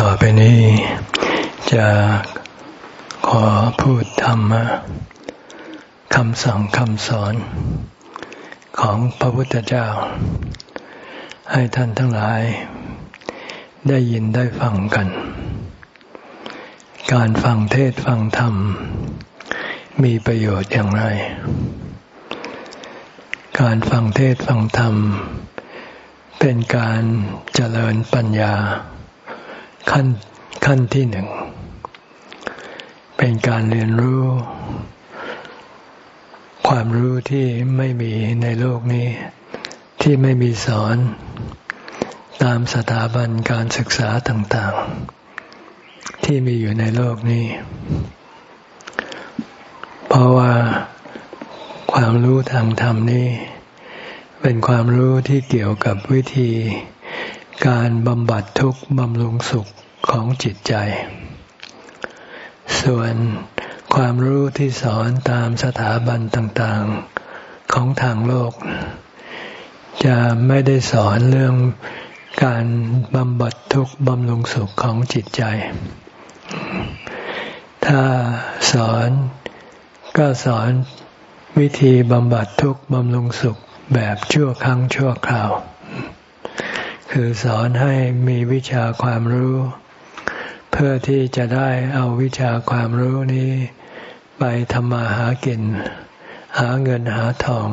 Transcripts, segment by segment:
ต่อไปนี้จะขอพูดธรรมะคำสั่งคำสอนของพระพุทธเจ้า ให้ท่านทั้งหลาย ได้ยินได้ฟังกัน การฟังเทศฟังธรรม มีประโยชน์อย่างไร การฟังเทศฟังธรรม เป็นการเจริญปัญญา ขั้นขั้นที่หนึ่ง เป็นการเรียนรู้ ความรู้ที่ไม่มีในโลกนี้ ที่ไม่มีสอน ตามสถาบันการศึกษาต่างๆ ที่มีอยู่ในโลกนี้ เพราะว่าความรู้ทางธรรมนี้เป็นความรู้ที่เกี่ยวกับวิธี การบำบัดทุกข์บำรุงสุข ของจิตใจ ส่วนความรู้ที่สอนตามสถาบันต่างๆของทางโลก จะไม่ได้สอนเรื่องการบำบัดทุกข์บำรุงสุขของจิตใจ ถ้าสอนก็สอนวิธีบำบัดทุกข์บำรุงสุขแบบชั่วครั้งชั่วคราว คือสอนให้มีวิชาความรู้ เพื่อที่จะได้เอาวิชาความรู้นี้ไปทำมาหากิน หาเงินหาทอง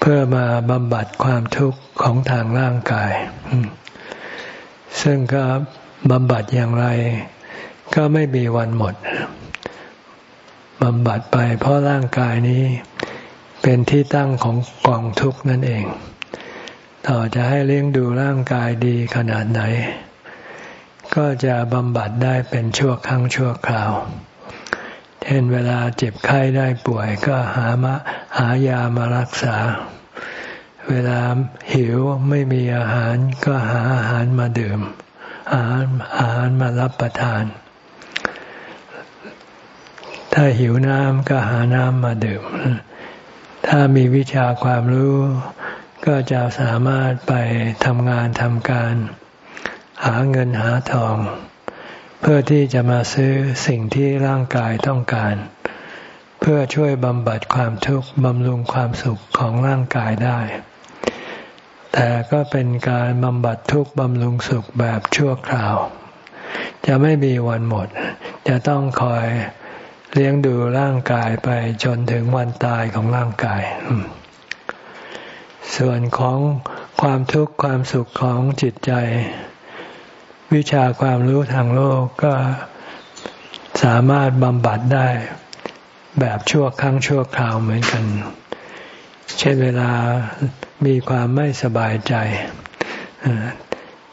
เพื่อมาบำบัดความทุกข์ของทางร่างกาย ซึ่งก็บำบัดอย่างไร ก็ไม่มีวันหมดบำบัดไปเพราะร่างกายนี้เป็นที่ตั้งของกองทุกข์นั่นเอง ต่อจะให้เลี้ยงดูร่างกายดีขนาดไหน ก็จะบำบัดได้เป็นชั่วครั้งชั่วคราว เช่นเวลาเจ็บไข้ได้ป่วยก็หามาหายามารักษา เวลาหิวไม่มีอาหารก็หาอาหารมาดื่ม อาหารอาหารมารับประทาน ถ้าหิวน้ำก็หาน้ำมาดื่ม ถ้ามีวิชาความรู้ก็จะสามารถไปทำงานทำการ หาเงินหาทอง เพื่อที่จะมาซื้อสิ่งที่ร่างกายต้องการ เพื่อช่วยบำบัดความทุกข์บำรุงความสุขของร่างกายได้ แต่ก็เป็นการบำบัดทุกข์บำรุงสุขแบบชั่วคราว จะไม่มีวันหมด จะต้องคอยเลี้ยงดูร่างกายไปจนถึงวันตายของร่างกาย ส่วนของความทุกข์ความสุขของจิตใจ วิชาความรู้ทางโลกก็สามารถบำบัดได้แบบชั่วครั้งชั่วคราวเหมือนกัน เช่นเวลามีความไม่สบายใจ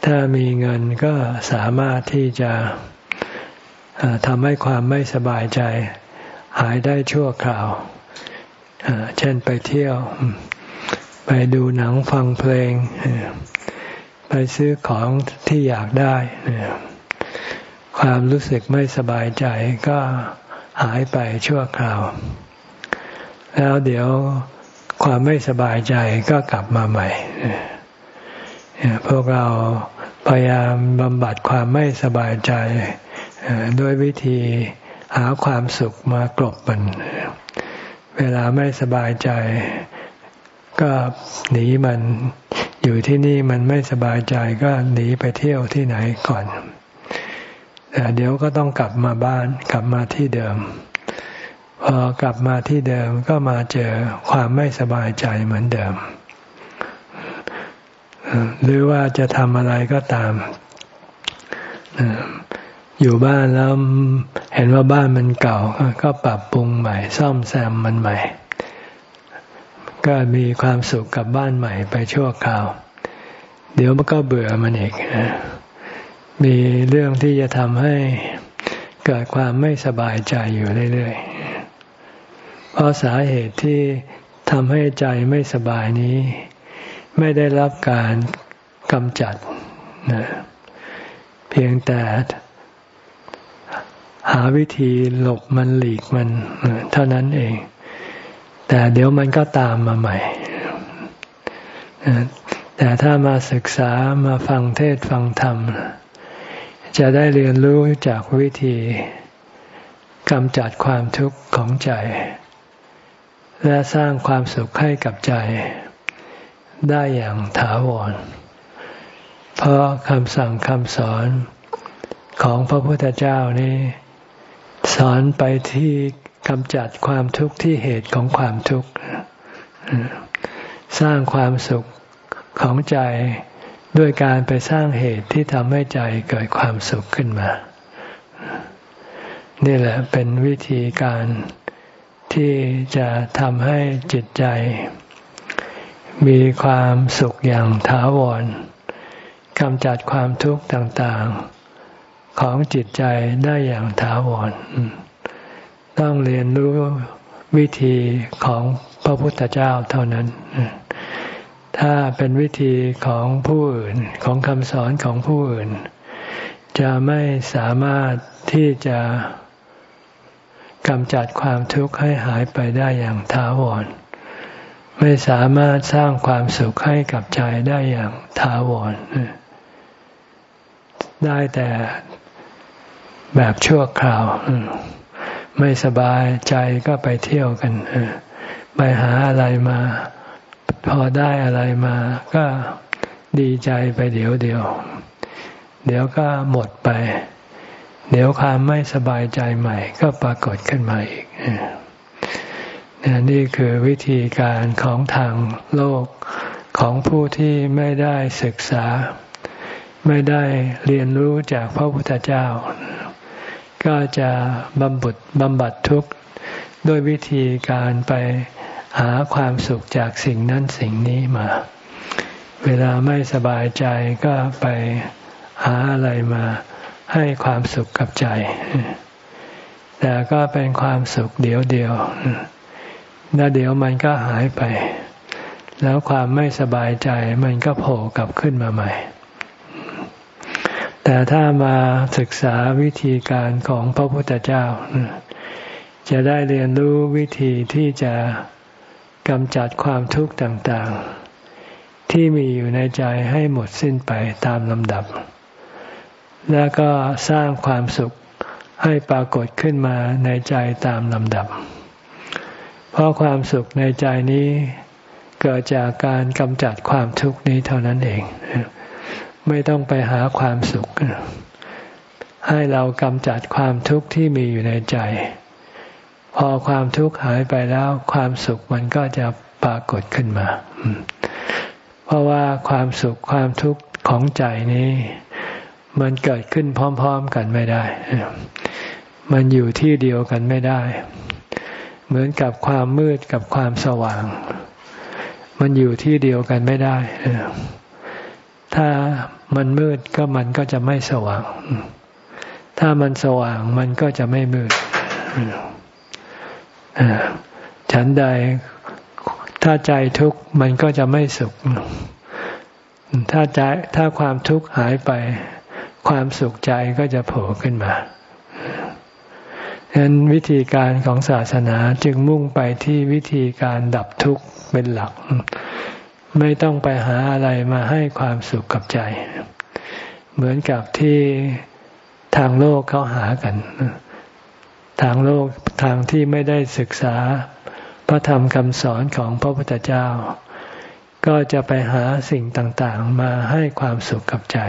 ถ้ามีเงินก็สามารถที่จะทำให้ความไม่สบายใจ หายได้ชั่วคราว เช่นไปเที่ยว ไปดูหนังฟังเพลง ไปซื้อของที่อยากได้ความรู้สึกไม่สบายใจก็หายไปชั่วคราว แล้วเดี๋ยวความไม่สบายใจก็กลับมาใหม่พวกเราพยายามบำบัดความไม่สบายใจด้วยวิธีหาความสุขมากลบมัน เวลาไม่สบายใจ ก็หนีมัน อยู่ที่นี่มันไม่สบายใจก็หนีไปเที่ยวที่ไหนก่อนแต่เดี๋ยวก็ต้องกลับมาบ้านกลับมาที่เดิม พอกลับมาที่เดิมก็มาเจอความไม่สบายใจเหมือนเดิม หรือว่าจะทำอะไรก็ตามอยู่บ้านแล้วเห็นว่าบ้านมันเก่าก็ปรับปรุงใหม่ ซ่อมแซมมันใหม่ ก็มีความสุขกับบ้านใหม่ไปชั่วคราว เดี๋ยวมันก็เบื่อมันอีกมีเรื่องที่จะทำให้เกิดความไม่สบายใจอยู่เรื่อยๆ เพราะสาเหตุที่ทำให้ใจไม่สบายนี้ ไม่ได้รับการกำจัดนะเพียงแต่หาวิธีหลบมันหลีกมันเท่านั้นเอง แต่เดี๋ยวมันก็ตามมาใหม่ แต่ถ้ามาศึกษามาฟังเทศฟังธรรม จะได้เรียนรู้จากวิธีกำจัดความทุกข์ของใจ และสร้างความสุขให้กับใจ ได้อย่างถาวร เพราะคำสั่งคำสอนของพระพุทธเจ้านี้ สอนไปที่ กำจัดความทุกข์ที่เหตุของความทุกข์ สร้างความสุขของใจด้วยการไปสร้างเหตุที่ทำให้ใจเกิดความสุขขึ้นมา นี่แหละเป็นวิธีการที่จะทำให้จิตใจ มีความสุขอย่างถาวรกำจัดความทุกข์ต่างๆ ของจิตใจได้อย่างถาวร ต้องเรียนรู้วิธีของพระพุทธเจ้าเท่านั้น ถ้าเป็นวิธีของผู้อื่นของคำสอนของผู้อื่น จะไม่สามารถที่จะกำจัดความทุกข์ให้หายไปได้อย่างท้าวร ไม่สามารถสร้างความสุขให้กับใจได้อย่างท้าวร ได้แต่แบบชั่วคราว ไม่สบายใจก็ไปเที่ยวกันไปหาอะไรมา พอได้อะไรมา ก็ดีใจไปเดี๋ยวเดียว เดี๋ยวก็หมดไป เดี๋ยวความไม่สบายใจใหม่ ก็ปรากฏขึ้นมาอีกนี่คือวิธีการของทางโลกของผู้ที่ไม่ได้ศึกษา ไม่ได้เรียนรู้จากพระพุทธเจ้า ก็จะบำบัดบำบัดทุกข์ด้วยวิธีการไปหาความสุขจากสิ่งนั้นสิ่งนี้มา เวลาไม่สบายใจก็ไปหาอะไรมาให้ความสุขกับใจ แต่ก็เป็นความสุขเดียวเดียวแล้วเดี๋ยวมันก็หายไป แล้วความไม่สบายใจมันก็โผล่กลับขึ้นมาใหม่ แต่ถ้ามาศึกษาวิธีการของพระพุทธเจ้า จะได้เรียนรู้วิธีที่จะกำจัดความทุกข์ต่างๆ ที่มีอยู่ในใจให้หมดสิ้นไปตามลำดับ แล้วก็สร้างความสุขให้ปรากฏขึ้นมาในใจตามลำดับ เพราะความสุขในใจนี้เกิดจากการกำจัดความทุกข์นี้เท่านั้นเอง ไม่ต้องไปหาความสุข ให้เรากำจัดความทุกข์ที่มีอยู่ในใจ พอความทุกข์หายไปแล้วความสุขมันก็จะปรากฏขึ้นมา เพราะว่าความสุขความทุกข์ของใจนี้ มันเกิดขึ้นพร้อม ๆกันไม่ได้ มันอยู่ที่เดียวกันไม่ได้ เหมือนกับความมืดกับความสว่าง มันอยู่ที่เดียวกันไม่ได้ ถ้ามันมืดก็มันก็จะไม่สว่าง ถ้ามันสว่างมันก็จะไม่มืดฉันใดถ้าใจทุกข์มันก็จะไม่สุข ถ้าใจถ้าความทุกข์หายไป ความสุขใจก็จะโผล่ขึ้นมาฉะนั้นวิธีการของศาสนาจึงมุ่งไปที่วิธีการดับทุกข์เป็นหลัก ไม่ต้องไปหาอะไรมาให้ความสุขกับใจ เหมือนกับที่ทางโลกเขาหากัน ทางโลกทางที่ไม่ได้ศึกษา พระธรรมคำสอนของพระพุทธเจ้า ก็จะไปหาสิ่งต่างๆ มาให้ความสุขกับใจ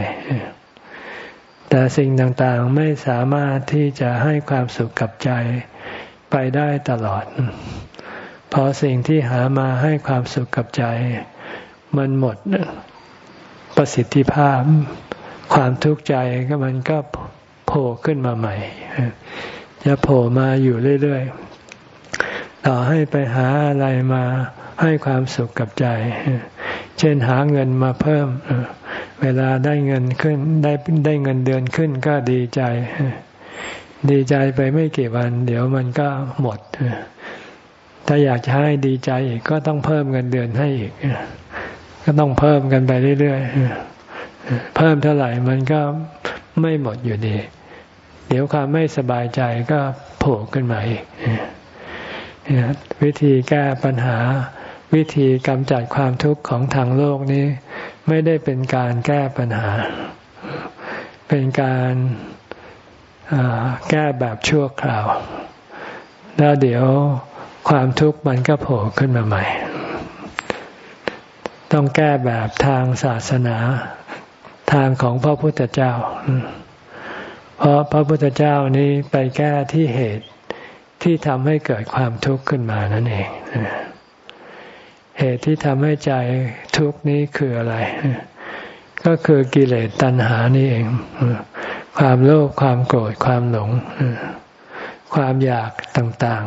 แต่สิ่งต่างๆไม่สามารถที่จะให้ความสุขกับใจไปได้ตลอด พอสิ่งที่หามาให้ความสุขกับใจ มันหมดประสิทธิภาพ ความทุกข์ใจก็มันก็โผล่ขึ้นมาใหม่ จะโผล่มาอยู่เรื่อยๆ ต่อให้ไปหาอะไรมาให้ความสุขกับใจ เช่นหาเงินมาเพิ่ม เวลาได้เงินขึ้นได้ได้เงินเดือนขึ้นก็ดีใจ ดีใจไปไม่กี่วัน เดี๋ยวมันก็หมด ถ้าอยากจะให้ดีใจอีกก็ต้องเพิ่มเงินเดือนให้อีก ก็ต้องเพิ่มกันไปเรื่อยๆ เพิ่มเท่าไหร่มันก็ไม่หมดอยู่ดี เดี๋ยวความไม่สบายใจก็โผล่ขึ้นมาอีกวิธีแก้ปัญหา วิธีกำจัดความทุกข์ของทางโลกนี้ ไม่ได้เป็นการแก้ปัญหา เป็นการแก้แบบชั่วคราว แล้วเดี๋ยวความทุกข์มันก็โผล่ขึ้นมาใหม่ ต้องแก้แบบทางศาสนาทางของพระพุทธเจ้า เพราะพระพุทธเจ้านี้ไปแก้ที่เหตุที่ทำให้เกิดความทุกข์ขึ้นมานั่นเอง เหตุที่ทำให้ใจทุกข์นี้คืออะไร ก็คือกิเลสตัณหานี่เอง ความโลภ ความโกรธ ความหลง ความอยากต่าง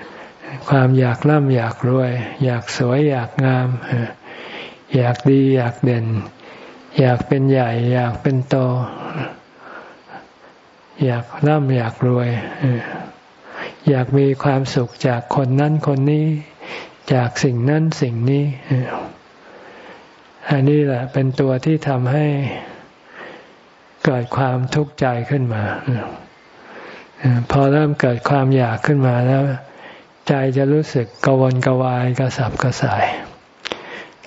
ๆ ความอยากร่ำอยากรวย อยากสวยอยากงาม อยากดีอยากเด่น อยากเป็นใหญ่ อยากเป็นโต อยากร่ำอยากรวย อยากมีความสุขจากคนนั้นคนนี้ จากสิ่งนั้นสิ่งนี้ อันนี้แหละเป็นตัวที่ทำให้เกิดความทุกข์ใจขึ้นมา พอเริ่มเกิดความอยากขึ้นมาแล้ว ใจจะรู้สึกกวนกวายกระสับกระส่าย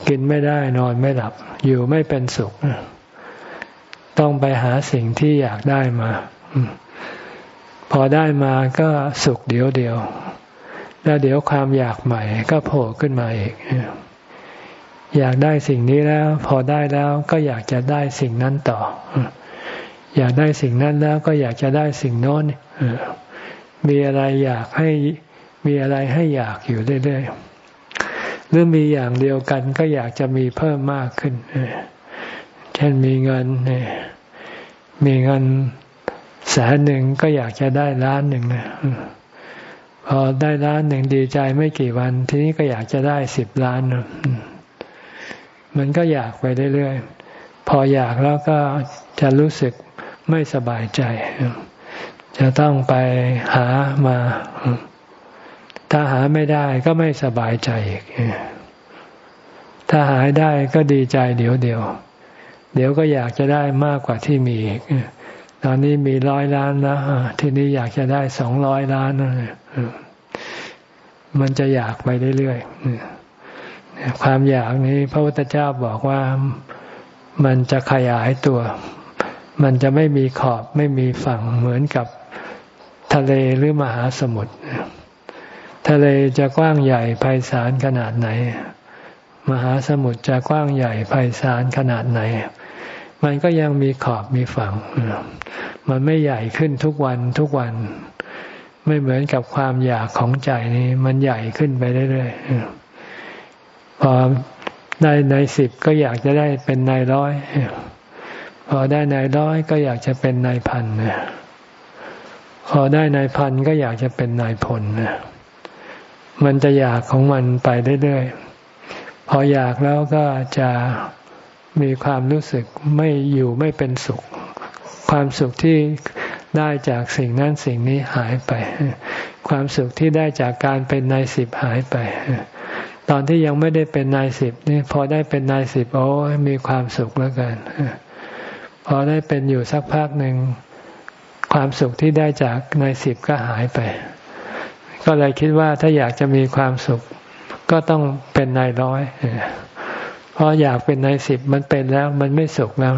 กินไม่ได้นอนไม่หลับ อยู่ไม่เป็นสุข ต้องไปหาสิ่งที่อยากได้มา พอได้มาก็สุขเดียวเดียว แล้วเดี๋ยวความอยากใหม่ ก็โผล่ขึ้นมาอีก อยากได้สิ่งนี้แล้ว พอได้แล้วก็อยากจะได้สิ่งนั้นต่อ อยากได้สิ่งนั้นแล้วก็อยากจะได้สิ่งโน้นมีอะไรอยากให้มีอะไรให้อยากอยู่เรื่อยๆ หรือมีอย่างเดียวกันก็อยากจะมีเพิ่มมากขึ้น เช่นมีเงิน มีเงินแสนหนึ่งก็อยากจะได้ล้านหนึ่งนะพอได้ล้านหนึ่งดีใจไม่กี่วัน ทีนี้ก็อยากจะได้สิบล้านนะมันก็อยากไปเรื่อยๆพออยากแล้วก็จะรู้สึกไม่สบายใจ จะต้องไปหามา ถ้าหาไม่ได้ก็ไม่สบายใจอีกถ้าหายได้ก็ดีใจเดี๋ยวเดียว เดี๋ยวก็อยากจะได้มากกว่าที่มีอีกตอนนี้มีร้อยล้านแล้วทีนี้อยากจะได้สองร้อยล้านมันจะอยากไปเรื่อยๆความอยากนี้พระพุทธเจ้าบอกว่ามันจะขยายตัว มันจะไม่มีขอบไม่มีฝั่งเหมือนกับทะเลหรือมหาสมุทร ทะเลจะกว้างใหญ่ไพศาลขนาดไหน มหาสมุทรจะกว้างใหญ่ไพศาลขนาดไหน มันก็ยังมีขอบมีฝั่ง มันไม่ใหญ่ขึ้นทุกวันทุกวัน ไม่เหมือนกับความอยากของใจนี้ มันใหญ่ขึ้นไปเรื่อยๆพอได้ในสิบก็อยากจะได้เป็นนายร้อยพอได้นายร้อยก็อยากจะเป็นนายพันพอได้นายพันก็อยากจะเป็นนายพล มันจะอยากของมันไปเรื่อยๆ พออยากแล้วก็จะมีความรู้สึกไม่อยู่ไม่เป็นสุข ความสุขที่ได้จากสิ่งนั้นสิ่งนี้หายไป ความสุขที่ได้จากการเป็นนายสิบหายไป ตอนที่ยังไม่ได้เป็นนายสิบนี่พอได้เป็นนายสิบโอ้มีความสุขแล้วกันพอได้เป็นอยู่สักพักหนึ่งความสุขที่ได้จากนายสิบก็หายไป ก็เลยคิดว่าถ้าอยากจะมีความสุข ก็ต้องเป็นนายร้อยเพราะอยากเป็นนายสิบมันเป็นแล้ว มันไม่สุขแล้ว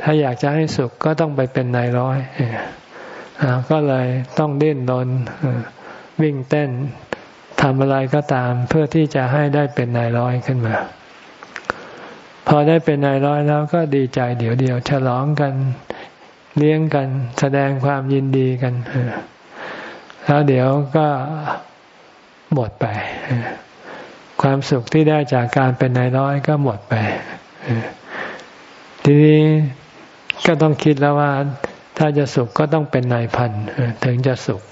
ถ้าอยากจะให้สุขก็ต้องไปเป็นนายร้อยก็เลยต้องเด่นนนวิ่งเต้นทำอะไรก็ตาม เพื่อที่จะให้ได้เป็นนายร้อยขึ้นมา พอได้เป็นนายร้อยแล้วก็ดีใจเดี๋ยวเดียวฉลองกัน เลี้ยงกัน แสดงความยินดีกัน แล้วเดี๋ยวก็หมดไป ความสุขที่ได้จากการเป็นนายร้อยก็หมดไปทีนี้ก็ต้องคิดแล้วว่า ถ้าจะสุขก็ต้องเป็นนายพันถึงจะสุข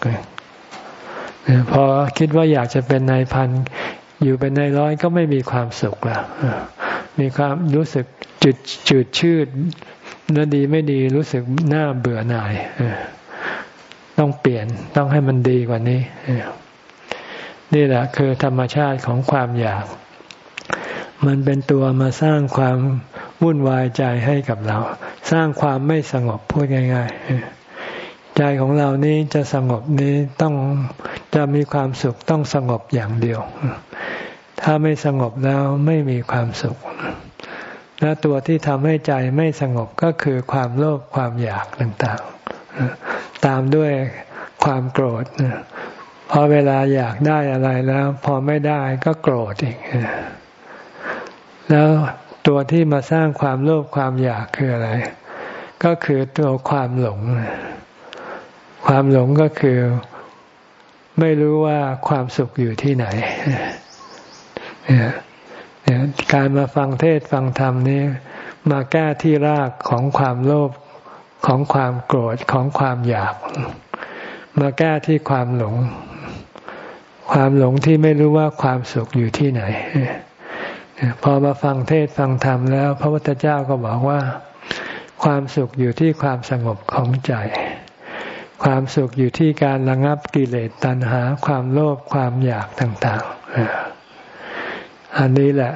พอคิดว่าอยากจะเป็นนายพันอยู่เป็นนายร้อยก็ไม่มีความสุขแล้วมีความรู้สึกจุดจืดชืดเนื้อดีไม่ดีรู้สึกหน้าเบื่อหน่าย ต้องเปลี่ยนต้องให้มันดีกว่านี้ นี่แหละคือธรรมชาติของความอยาก มันเป็นตัวมาสร้างความวุ่นวายใจให้กับเรา สร้างความไม่สงบพูดง่าย ๆ ใจของเรานี้จะสงบนี้ต้องจะมีความสุขต้องสงบอย่างเดียว ถ้าไม่สงบแล้วไม่มีความสุขและตัวที่ทำให้ใจไม่สงบก็คือความโลภความอยากต่างๆ ตามด้วยความโกรธพอเวลาอยากได้อะไรแล้ว พอไม่ได้ก็โกรธอีก แล้วตัวที่มาสร้างความโลภความอยากคืออะไร ก็คือตัวความหลง ความหลงก็คือไม่รู้ว่าความสุขอยู่ที่ไหนการมาฟังเทศฟังธรรมนี้ มาแก้ที่รากของความโลภ ของความโกรธของความอยาก มาแก้ที่ความหลง ความหลงที่ไม่รู้ว่าความสุขอยู่ที่ไหน พอมาฟังเทศฟังธรรมแล้ว พระพุทธเจ้าก็บอกว่า ความสุขอยู่ที่ความสงบของใจ ความสุขอยู่ที่การระงับกิเลสตัณหา ความโลภความอยากต่างๆ อันนี้แหละ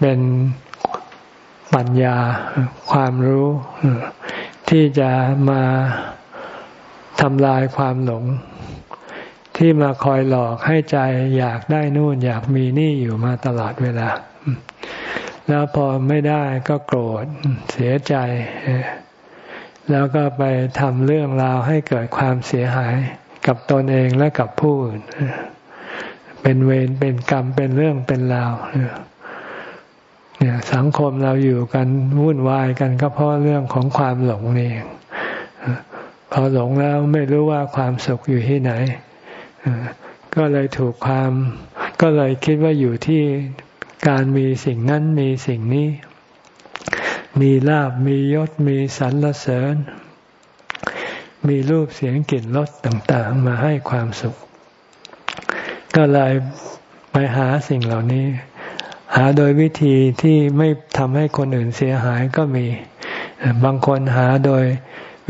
เป็นปัญญาความรู้ ที่จะมาทำลายความหลง ที่มาคอยหลอกให้ใจอยากได้นู่นอยากมีนี่อยู่มาตลอดเวลา แล้วพอไม่ได้ก็โกรธเสียใจ แล้วก็ไปทำเรื่องราวให้เกิดความเสียหายกับตนเองและกับผู้อื่นเป็นเวรเป็นกรรมเป็นเรื่องเป็นราวเนี่ยสังคมเราอยู่กันวุ่นวายกันก็เพราะเรื่องของความหลงนี่พอหลงแล้วไม่รู้ว่าความสุขอยู่ที่ไหน ก็เลยถูกความ ก็เลยคิดว่าอยู่ที่การมีสิ่งนั้นมีสิ่งนี้ มีลาบมียศมีสรรเสริญ มีรูปเสียงกลิ่นรสต่าง ๆ มาให้ความสุข ก็เลยไปหาสิ่งเหล่านี้ หาโดยวิธีที่ไม่ทำให้คนอื่นเสียหายก็มี บางคนหาโดย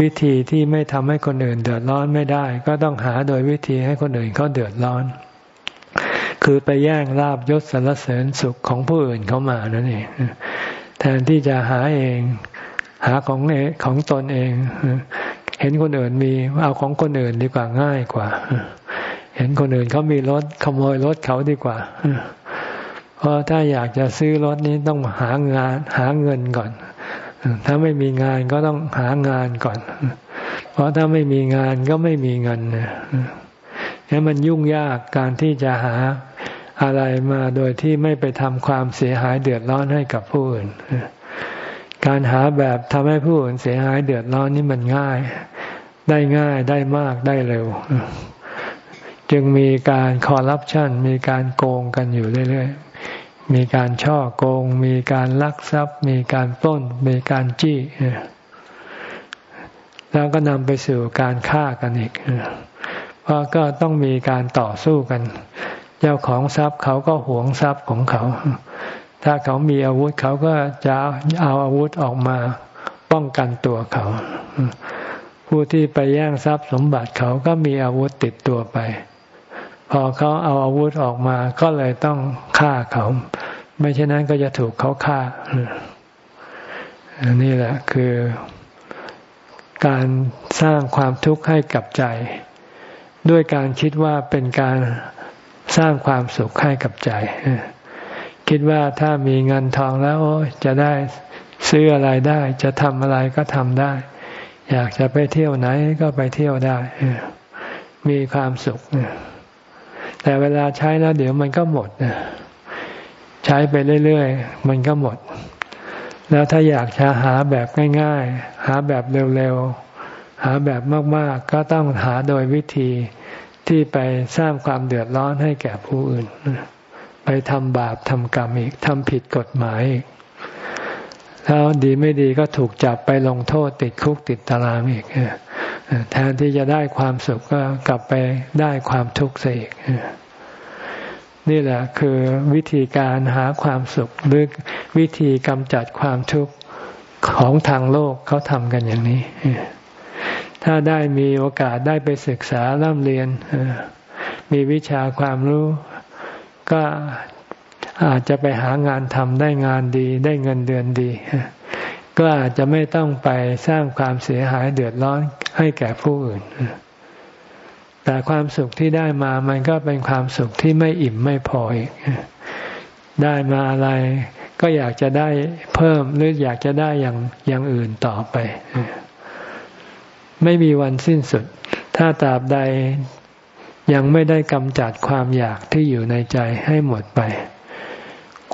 วิธีที่ไม่ทำให้คนอื่นเดือดร้อนไม่ได้ ก็ต้องหาโดยวิธีให้คนอื่นเขาเดือดร้อน คือไปแย่งลาบยศสรรเสริญสุขของผู้อื่นเขามานั่นเองแทนที่จะหาเอง หาของเอของตนเอง เห็นคนอื่นมีเอาของคนอื่นดีกว่าง่ายกว่า เห็นคนอื่นเขามีรถขโมยรถเขาดีกว่า เพราะถ้าอยากจะซื้อรถนี้ต้องหางานหาเงินก่อน ถ้าไม่มีงานก็ต้องหางานก่อน เพราะถ้าไม่มีงานก็ไม่มีเงินนี่มันยุ่งยากการที่จะหาอะไรมาโดยที่ไม่ไปทำความเสียหายเดือดร้อนให้กับผู้อื่น การหาแบบทำให้ผู้อื่นเสียหายเดือดร้อนนี่มันง่าย ได้ง่ายได้มากได้เร็ว จึงมีการคอร์รัปชันมีการโกงกันอยู่เรื่อย มีการช่อโกง มีการลักทรัพย์ มีการปล้น มีการจี้ แล้วก็นำไปสู่การฆ่ากันอีกเพราะก็ต้องมีการต่อสู้กัน เจ้าของทรัพย์เขาก็หวงทรัพย์ของเขา ถ้าเขามีอาวุธเขาก็จะเอาอาวุธออกมาป้องกันตัวเขา ผู้ที่ไปแย่งทรัพย์สมบัติเขาก็มีอาวุธติดตัวไป พอเขาเอาอาวุธออกมาก็เลยต้องฆ่าเขา ไม่เช่นนั้นก็จะถูกเขาฆ่าอันนี้แหละคือการสร้างความทุกข์ให้กับใจ ด้วยการคิดว่าเป็นการสร้างความสุขให้กับใจ คิดว่าถ้ามีเงินทองแล้วจะได้ซื้ออะไรได้ จะทำอะไรก็ทำได้ อยากจะไปเที่ยวไหนก็ไปเที่ยวได้ มีความสุข แต่เวลาใช้แล้วเดี๋ยวมันก็หมดใช้ไปเรื่อยๆ มันก็หมด แล้วถ้าอยากจะหาแบบง่ายๆ หาแบบเร็วๆ หาแบบมากๆ ก็ต้องหาโดยวิธีที่ไปสร้างความเดือดร้อนให้แก่ผู้อื่น ไปทำบาปทำกรรมอีกทำผิดกฎหมายอีกแล้วดีไม่ดีก็ถูกจับไปลงโทษติดคุกติดตารางอีก แทนที่จะได้ความสุขก็กลับไปได้ความทุกข์เสียนี่แหละคือวิธีการหาความสุขหรือวิธีกำจัดความทุกข์ของทางโลกเขาทำกันอย่างนี้ ถ้าได้มีโอกาสได้ไปศึกษาเริ่มเรียน มีวิชาความรู้ ก็อาจจะไปหางานทำได้งานดี ได้เงินเดือนดี ก็อาจจะไม่ต้องไปสร้างความเสียหายเดือดร้อนให้แก่ผู้อื่น แต่ความสุขที่ได้มามันก็เป็นความสุขที่ไม่อิ่มไม่พออีก ได้มาอะไร ก็อยากจะได้เพิ่มหรืออยากจะได้อย่างอย่างอื่นต่อไป ไม่มีวันสิ้นสุด ถ้าตราบใดยังไม่ได้กำจัดความอยากที่อยู่ในใจให้หมดไป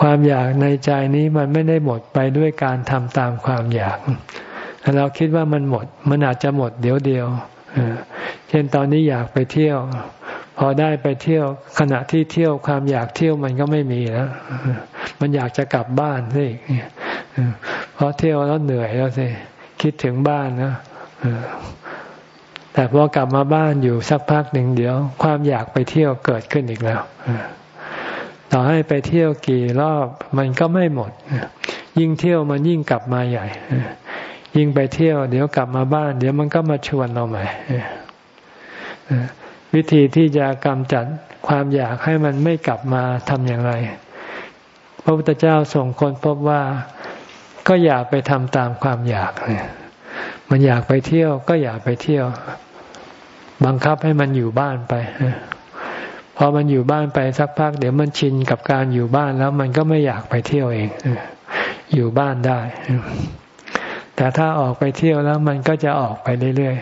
ความอยากในใจนี้มันไม่ได้หมดไปด้วยการทำตามความอยาก เราคิดว่ามันหมด มันอาจจะหมดเดี๋ยวเดียวเช่นตอนนี้อยากไปเที่ยว พอได้ไปเที่ยว ขณะที่เที่ยวความอยากเที่ยวมันก็ไม่มีแล้วมันอยากจะกลับบ้านสิเพราะเที่ยวแล้วเหนื่อยแล้วสิคิดถึงบ้านนะแต่พอกลับมาบ้านอยู่สักพักหนึ่งเดียว ความอยากไปเที่ยวเกิดขึ้นอีกแล้ว ต่อให้ไปเที่ยวกี่รอบมันก็ไม่หมด ยิ่งเที่ยวมันยิ่งกลับมาใหญ่ ยิ่งไปเที่ยว เดี๋ยวกลับมาบ้าน เดี๋ยวมันก็มาชวนเราใหม่วิธีที่จะกำจัดความอยากให้มันไม่กลับมาทำอย่างไร พระพุทธเจ้าส่งคนพบว่าก็อย่าไปทำตามความอยากเนี่ยมันอยากไปเที่ยวก็อย่าไปเที่ยว บังคับให้มันอยู่บ้านไป พอมันอยู่บ้านไปสักพัก เดี๋ยวมันชินกับการอยู่บ้านแล้วมันก็ไม่อยากไปเที่ยวเองอยู่บ้านได้ แต่ถ้าออกไปเที่ยวแล้วมันก็จะออกไปเรื่อย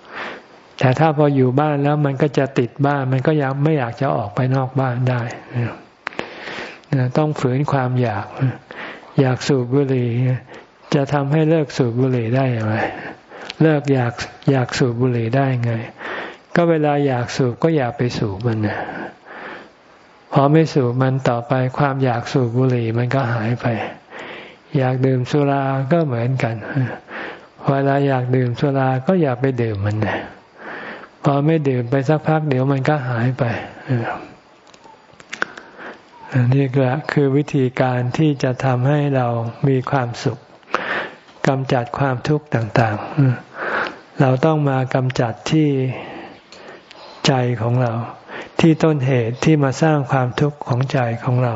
ๆแต่ถ้าพออยู่บ้านแล้วมันก็จะติดบ้าน มันก็ยังไม่อยากจะออกไปนอกบ้านได้ต้องฝืนความอยาก อยากสูบบุหรี่จะทำให้เลิกสูบบุหรี่ได้อย่างไรเลิกอยากอยากสูบบุหรี่ได้ไง ก็เวลาอยากสูบก็อยากไปสูบมันนะพอไม่สูบมันต่อไปความอยากสูบบุหรี่มันก็หายไป อยากดื่มสุราก็เหมือนกัน เวลาอยากดื่มสุราก็อย่าไปดื่มมันนะพอไม่ดื่มไปสักพักเดี๋ยวมันก็หายไปนี่ก็คือวิธีการที่จะทำให้เรามีความสุขกำจัดความทุกข์ต่าง ๆ เราต้องมากำจัดที่ ใจของเรา ที่ต้นเหตุที่มาสร้างความทุกข์ของใจของเรา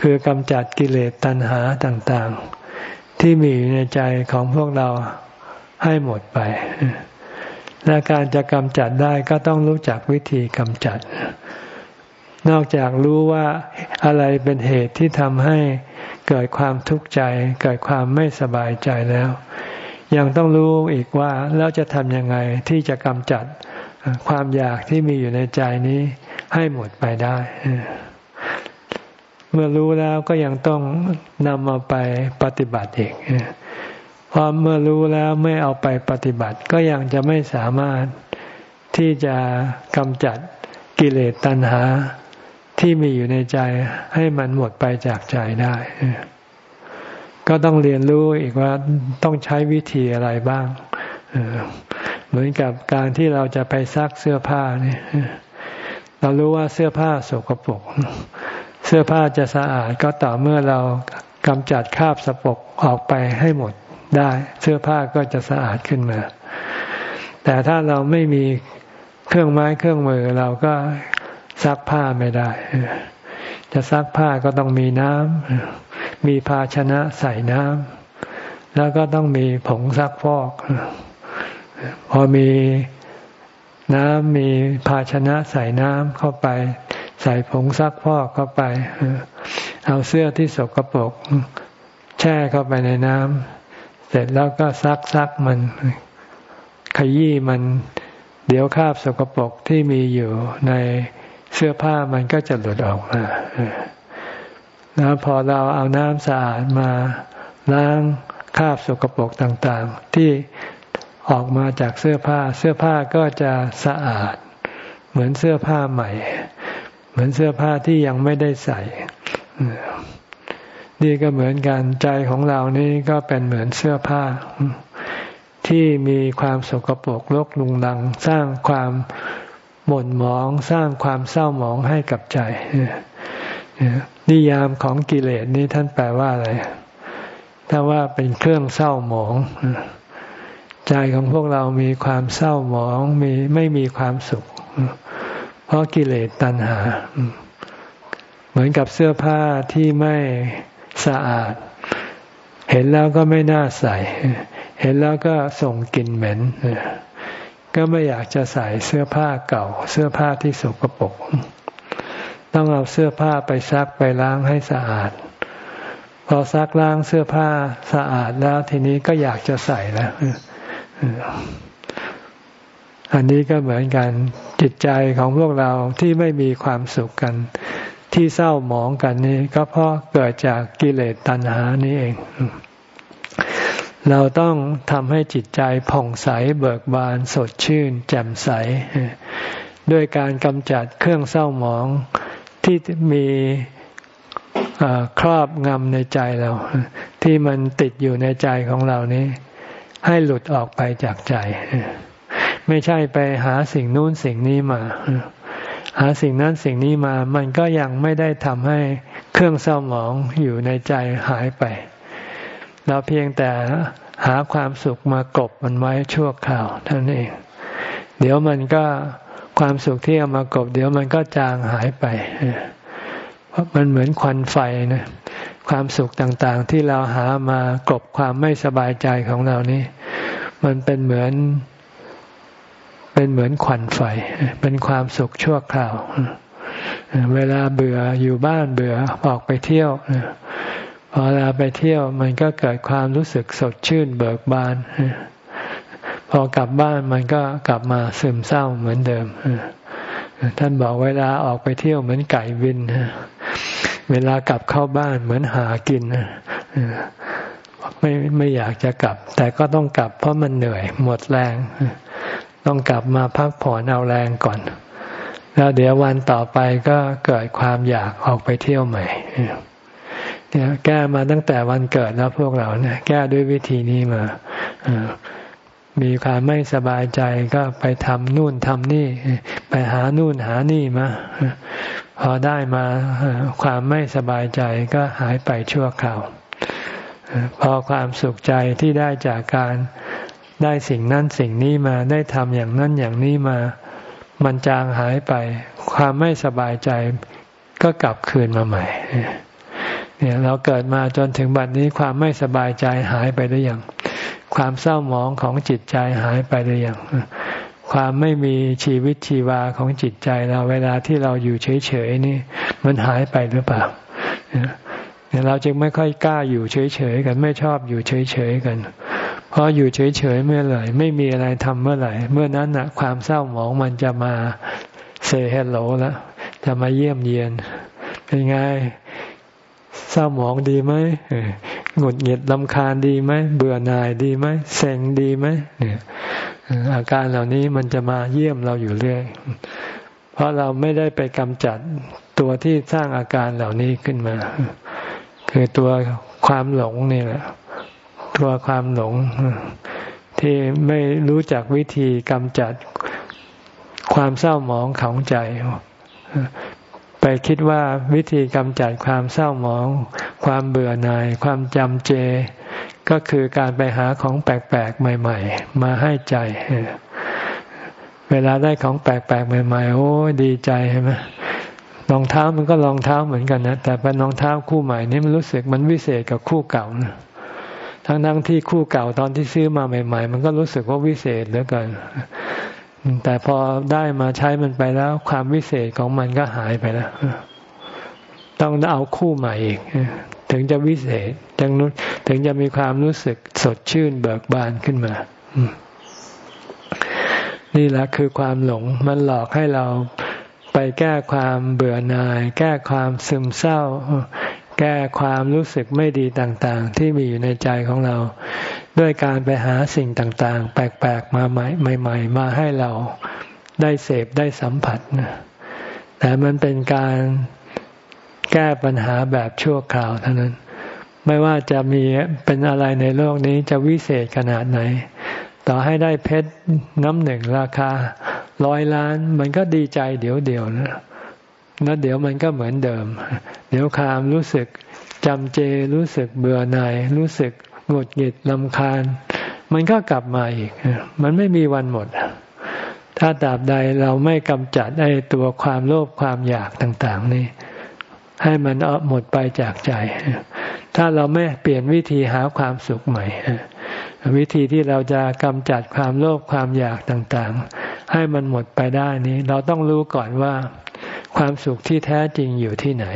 คือกำจัดกิเลสตัณหาต่างๆ ที่มีอยู่ในใจของพวกเราให้หมดไป และการจะกำจัดได้ก็ต้องรู้จักวิธีกำจัด นอกจากรู้ว่าอะไรเป็นเหตุที่ทำให้เกิดความทุกข์ใจ เกิดความไม่สบายใจแล้ว ยังต้องรู้อีกว่าแล้วจะทำยังไงที่จะกำจัด ความอยากที่มีอยู่ในใจนี้ให้หมดไปได้ เมื่อรู้แล้วก็ยังต้องนำเอาไปปฏิบัติอีกเพราะเมื่อรู้แล้วไม่เอาไปปฏิบัติ ก็ยังจะไม่สามารถที่จะกำจัดกิเลสตัณหาที่มีอยู่ในใจให้มันหมดไปจากใจได้ ก็ต้องเรียนรู้อีกว่าต้องใช้วิธีอะไรบ้าง เหมือนกับการที่เราจะไปซักเสื้อผ้านี่เรารู้ว่าเสื้อผ้าสกปรกเสื้อผ้าจะสะอาดก็ต่อเมื่อเรากำจัดคราบสกปกออกไปให้หมดได้ เสื้อผ้าก็จะสะอาดขึ้นมา แต่ถ้าเราไม่มีเครื่องไม้เครื่องมือเราก็ซักผ้าไม่ได้ จะซักผ้าก็ต้องมีน้ำมีภาชนะใส่น้ำแล้วก็ต้องมีผงซักฟอก พอมีน้ำมีภาชนะใส่น้ำเข้าไป ใส่ผงซักฟอกเข้าไป เอาเสื้อที่สกปรกแช่เข้าไปในน้ำเสร็จแล้วก็ซักซักมัน ขยี้มัน เดี๋ยวคราบสกปรกที่มีอยู่ในเสื้อผ้ามันก็จะหลุดออกมาแล้วพอเราเอาน้ำสะอาดมาล้างคราบสกปรกต่างๆ ที่ ออกมาจากเสื้อผ้า เสื้อผ้าก็จะสะอาด เหมือนเสื้อผ้าใหม่ เหมือนเสื้อผ้าที่ยังไม่ได้ใส่นี่ก็เหมือนกันใจของเรานี่ก็เป็นเหมือนเสื้อผ้า ที่มีความสกปรกลกลุงลัง สร้างความหม่นหมอง สร้างความเศร้าหมองให้กับใจนิยามของกิเลสนี้ท่านแปลว่าอะไร ถ้าว่าเป็นเครื่องเศร้าหมอง ใจของพวกเรามีความเศร้าหมองมีไม่มีความสุข เพราะกิเลสตัณหา เหมือนกับเสื้อผ้าที่ไม่สะอาด เห็นแล้วก็ไม่น่าใส่ เห็นแล้วก็ส่งกลิ่นเหม็นก็ไม่อยากจะใส่เสื้อผ้าเก่า เสื้อผ้าที่สกปรกต้องเอาเสื้อผ้าไปซักไปล้างให้สะอาด พอซักล้างเสื้อผ้าสะอาดแล้วทีนี้ก็อยากจะใส่แล้ว อันนี้ก็เหมือนกันจิตใจของพวกเราที่ไม่มีความสุขกัน ที่เศร้าหมองกันนี่ก็เพราะเกิดจากกิเลสตัณหานี่เอง เราต้องทำให้จิตใจผ่องใสเบิกบานสดชื่น แจ่มใส ด้วยการกำจัดเครื่องเศร้าหมองที่มีครอบงำในใจเรา ที่มันติดอยู่ในใจของเรานี้ ให้หลุดออกไปจากใจ ไม่ใช่ไปหาสิ่งนู้นสิ่งนี้มา หาสิ่งนั้นสิ่งนี้มา มันก็ยังไม่ได้ทำให้เครื่องเศร้าหมองอยู่ในใจหายไป เราเพียงแต่หาความสุขมากบมันไว้ชั่วคราวเท่านั้นเอง เดี๋ยวมันก็ความสุขที่เอามากบ เดี๋ยวมันก็จางหายไป เพราะมันเหมือนควันไฟนะ ความสุขต่างๆ ที่เราหามากบความไม่สบายใจของเรานี่มันเป็นเหมือน เป็นเหมือนควันไฟ เป็นความสุขชั่วคราว เวลาเบื่ออยู่บ้านเบื่อออกไปเที่ยวพอเวลาไปเที่ยวมันก็เกิดความรู้สึกสดชื่นเบิกบาน พอกลับบ้านมันก็กลับมาซึมเศร้าเหมือนเดิม ท่านบอกเวลาออกไปเที่ยวเหมือนไก่บิน เวลากลับเข้าบ้านเหมือนหากินไม่ไม่อยากจะกลับ แต่ก็ต้องกลับเพราะมันเหนื่อย หมดแรง ต้องกลับมาพักผ่อนเอาแรงก่อน แล้วเดี๋ยววันต่อไปก็เกิดความอยากออกไปเที่ยวใหม่เนี่ยแก้มาตั้งแต่วันเกิดแล้วพวกเราเนี่ย แก้ด้วยวิธีนี้มามีความไม่สบายใจก็ไปทำนู่นทำนี่ ไปหานู่นหานี่มาพอได้มาความไม่สบายใจก็หายไปชั่วคราว พอความสุขใจที่ได้จากการได้สิ่งนั้นสิ่งนี้มาได้ทำอย่างนั้นอย่างนี้มา มันจางหายไป ความไม่สบายใจก็กลับคืนมาใหม่เนี่ยเราเกิดมาจนถึงบัดนี้ความไม่สบายใจหายไปหรือยังความเศร้าหมองของจิตใจหายไปหรือยัง ความไม่มีชีวิตชีวาของจิตใจเราเวลาที่เราอยู่เฉยๆนี่ มันหายไปหรือเปล่าเนี่ยเราจึงไม่ค่อยกล้าอยู่เฉยๆกันไม่ชอบอยู่เฉยๆกัน เพราะอยู่เฉยๆเมื่อไหร่ไม่มีอะไรทำเมื่อไหร่ เมื่อนั้นนะความเศร้าหมองมันจะมาเซฮลโหลแล้วจะมาเยี่ยมเยียนเป็นไงเศร้าหมองดีไหมหงุดหงิดลำคาญดีไหมเบื่อหน่ายดีไหมเซ็งดีไหมเนี่ย อาการเหล่านี้มันจะมาเยี่ยมเราอยู่เรื่อย เพราะเราไม่ได้ไปกำจัดตัวที่สร้างอาการเหล่านี้ขึ้นมา คือตัวความหลงนี่แหละ ตัวความหลง ที่ไม่รู้จักวิธีกำจัดความเศร้าหมองของใจ ไปคิดว่าวิธีกำจัดความเศร้าหมอง ความเบื่อหน่าย ความจำเจ ก็คือการไปหาของแปลกๆใหม่ ๆ มาให้ใจ เวลาได้ของแปลกๆใหม่ ๆ โอ้ดีใจใช่ไหมรองเท้ามันก็รองเท้าเหมือนกันนะแต่เป็นรองเท้าคู่ใหม่นี่มันรู้สึกมันวิเศษกับคู่เก่านะทั้งทั้งที่คู่เก่าตอนที่ซื้อมาใหม่ ๆ มันก็รู้สึกว่าวิเศษเหลือเกินแต่พอได้มาใช้มันไปแล้ว ความวิเศษของมันก็หายไปแล้ว ต้องเอาคู่ใหม่อีก ถึงจะวิเศษถึงถึงจะมีความรู้สึกสดชื่นเบิกบานขึ้นมา นี่แหละคือความหลงมันหลอกให้เราไปแก้ความเบื่อหน่าย แก้ความซึมเศร้า แก้ความรู้สึกไม่ดีต่างๆ ที่มีอยู่ในใจของเรา ด้วยการไปหาสิ่งต่างๆ แปลกๆมาใหม่ๆมาให้เราได้เสพได้สัมผัสนะแต่มันเป็นการ แก้ปัญหาแบบชั่วคราวเท่านั้น ไม่ว่าจะมีเป็นอะไรในโลกนี้จะวิเศษขนาดไหน ต่อให้ได้เพชรน้ำหนึ่งราคาร้อยล้าน มันก็ดีใจเดี๋ยวเดียวนะแล้วเดี๋ยวมันก็เหมือนเดิม เดี๋ยวคามรู้สึกจำเจรู้สึกเบื่อหน่ายรู้สึกหงุดหงิดลำคาญ มันก็กลับมาอีก มันไม่มีวันหมด ถ้าตราบใดเราไม่กำจัดไอ้ตัวความโลภความอยากต่าง ๆ นี่ ให้มันเอหมดไปจากใจ ถ้าเราไม่เปลี่ยนวิธีหาความสุขใหม่ วิธีที่เราจะกำจัดความโลภความอยากต่างๆ ให้มันหมดไปได้นี้ เราต้องรู้ก่อนว่าความสุขที่แท้จริงอยู่ที่ไหน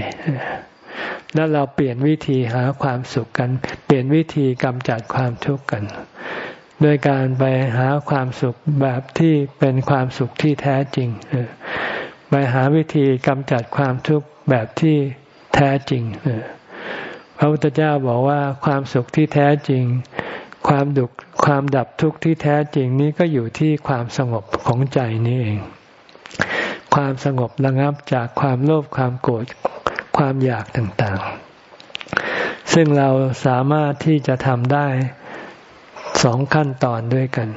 แล้วเราเปลี่ยนวิธีหาความสุขกัน เปลี่ยนวิธีกำจัดความทุกข์กันโดยการไปหาความสุขแบบที่เป็นความสุขที่แท้จริง ไปหาวิธีกำจัดความทุกข์แบบที่แท้จริงพระพุทธเจ้าบอกว่าความสุขที่แท้จริง ความดุความดับทุกข์ที่แท้จริงนี้ก็อยู่ที่ความสงบของใจนี่เอง ความสงบระงับจากความโลภความโกรธความอยากต่างๆ ซึ่งเราสามารถที่จะทำได้สองขั้นตอนด้วยกัน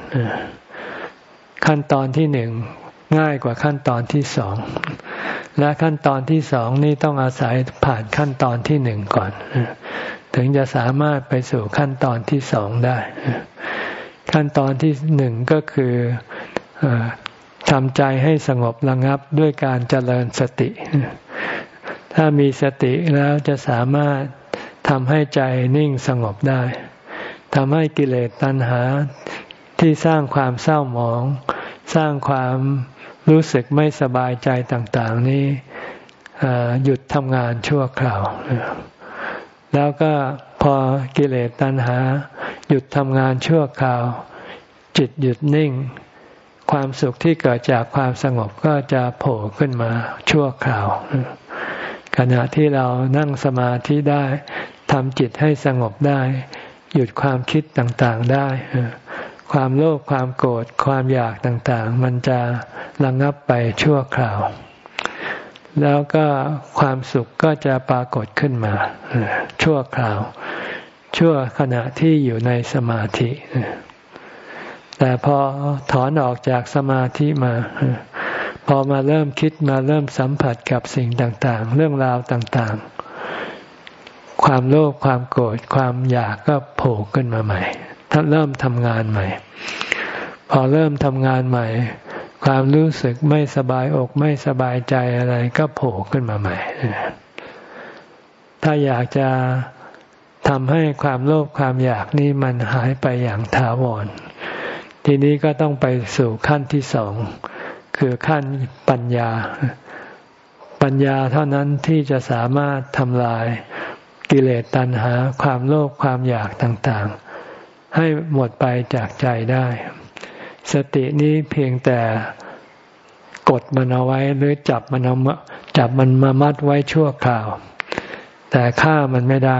ขั้นตอนที่หนึ่ง ง่ายกว่าขั้นตอนที่สองและขั้นตอนที่สองนี่ต้องอาศัยผ่านขั้นตอนที่หนึ่งก่อน ถึงจะสามารถไปสู่ขั้นตอนที่สองได้ ขั้นตอนที่หนึ่งก็คือทำใจให้สงบระงับด้วยการเจริญสติ ถ้ามีสติแล้วจะสามารถทำให้ใจนิ่งสงบได้ทำให้กิเลสตัณหาที่สร้างความเศร้าหมอง สร้างความ รู้สึกไม่สบายใจต่างๆ นี้หยุดทำงานชั่วคราว แล้วก็พอกิเลสตัณหา หยุดทำงานชั่วคราว จิตหยุดนิ่ง ความสุขที่เกิดจากความสงบก็จะโผล่ขึ้นมาชั่วคราว ขณะที่เรานั่งสมาธิได้ทำจิตให้สงบได้ หยุดความคิดต่างๆได้ ความโลภความโกรธความอยากต่างๆ มันจะระงงับไปชั่วคราว แล้วก็ความสุขก็จะปรากฏขึ้นมา ชั่วคราว ชั่วขณะที่อยู่ในสมาธิ แต่พอถอนออกจากสมาธิมา พอมาเริ่มคิดมาเริ่มสัมผัสกับสิ่งต่างๆ เรื่องราวต่างๆ ความโลภความโกรธความอยากก็โผล่ขึ้นมาใหม่ ถ้าเริ่มทำงานใหม่ พอเริ่มทำงานใหม่ ความรู้สึกไม่สบายอกไม่สบายใจอะไรก็โผล่ขึ้นมาใหม่ ถ้าอยากจะทำให้ความโลภความอยากนี้มันหายไปอย่างถาวร ทีนี้ก็ต้องไปสู่ขั้นที่สอง คือขั้นปัญญา ปัญญาเท่านั้นที่จะสามารถทำลายกิเลสตัณหาความโลภความอยากต่างๆ ให้หมดไปจากใจได้ สตินี้เพียงแต่กดมันเอาไว้หรือจับมันเอาจับมันมามัดไว้ชั่วคราว แต่ฆ่ามันไม่ได้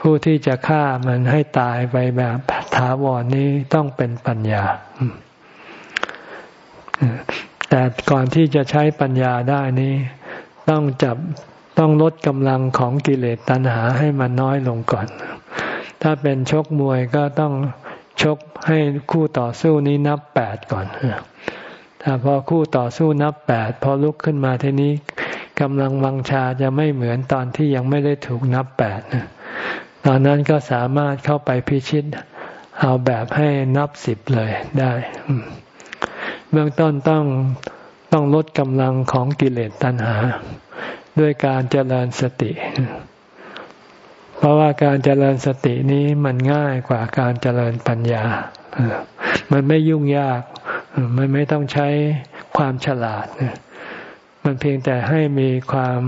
ผู้ที่จะฆ่ามันให้ตายไปแบบถาวรนี้ต้องเป็นปัญญา แต่ก่อนที่จะใช้ปัญญาได้นี้ ต้องจับต้องลดกำลังของกิเลสตัณหาให้มันน้อยลงก่อน ถ้าเป็นชกมวยก็ต้องชกให้คู่ต่อสู้นี้นับแปดก่อนถ้าพอคู่ต่อสู้นับแปดพอลุกขึ้นมาทีนี้กำลังวังชาจะไม่เหมือนตอนที่ยังไม่ได้ถูกนับแปดตอนนั้นก็สามารถเข้าไปพิชิต เอาแบบให้นับสิบเลยได้ เบื้องต้นต้องต้องลดกำลังของกิเลสตัณหา ด้วยการเจริญสติ เพราะว่าการเจริญสตินี้มันง่ายกว่าการเจริญปัญญา มันไม่ยุ่งยาก มันไม่ต้องใช้ความฉลาด มันเพียงแต่ให้มีความ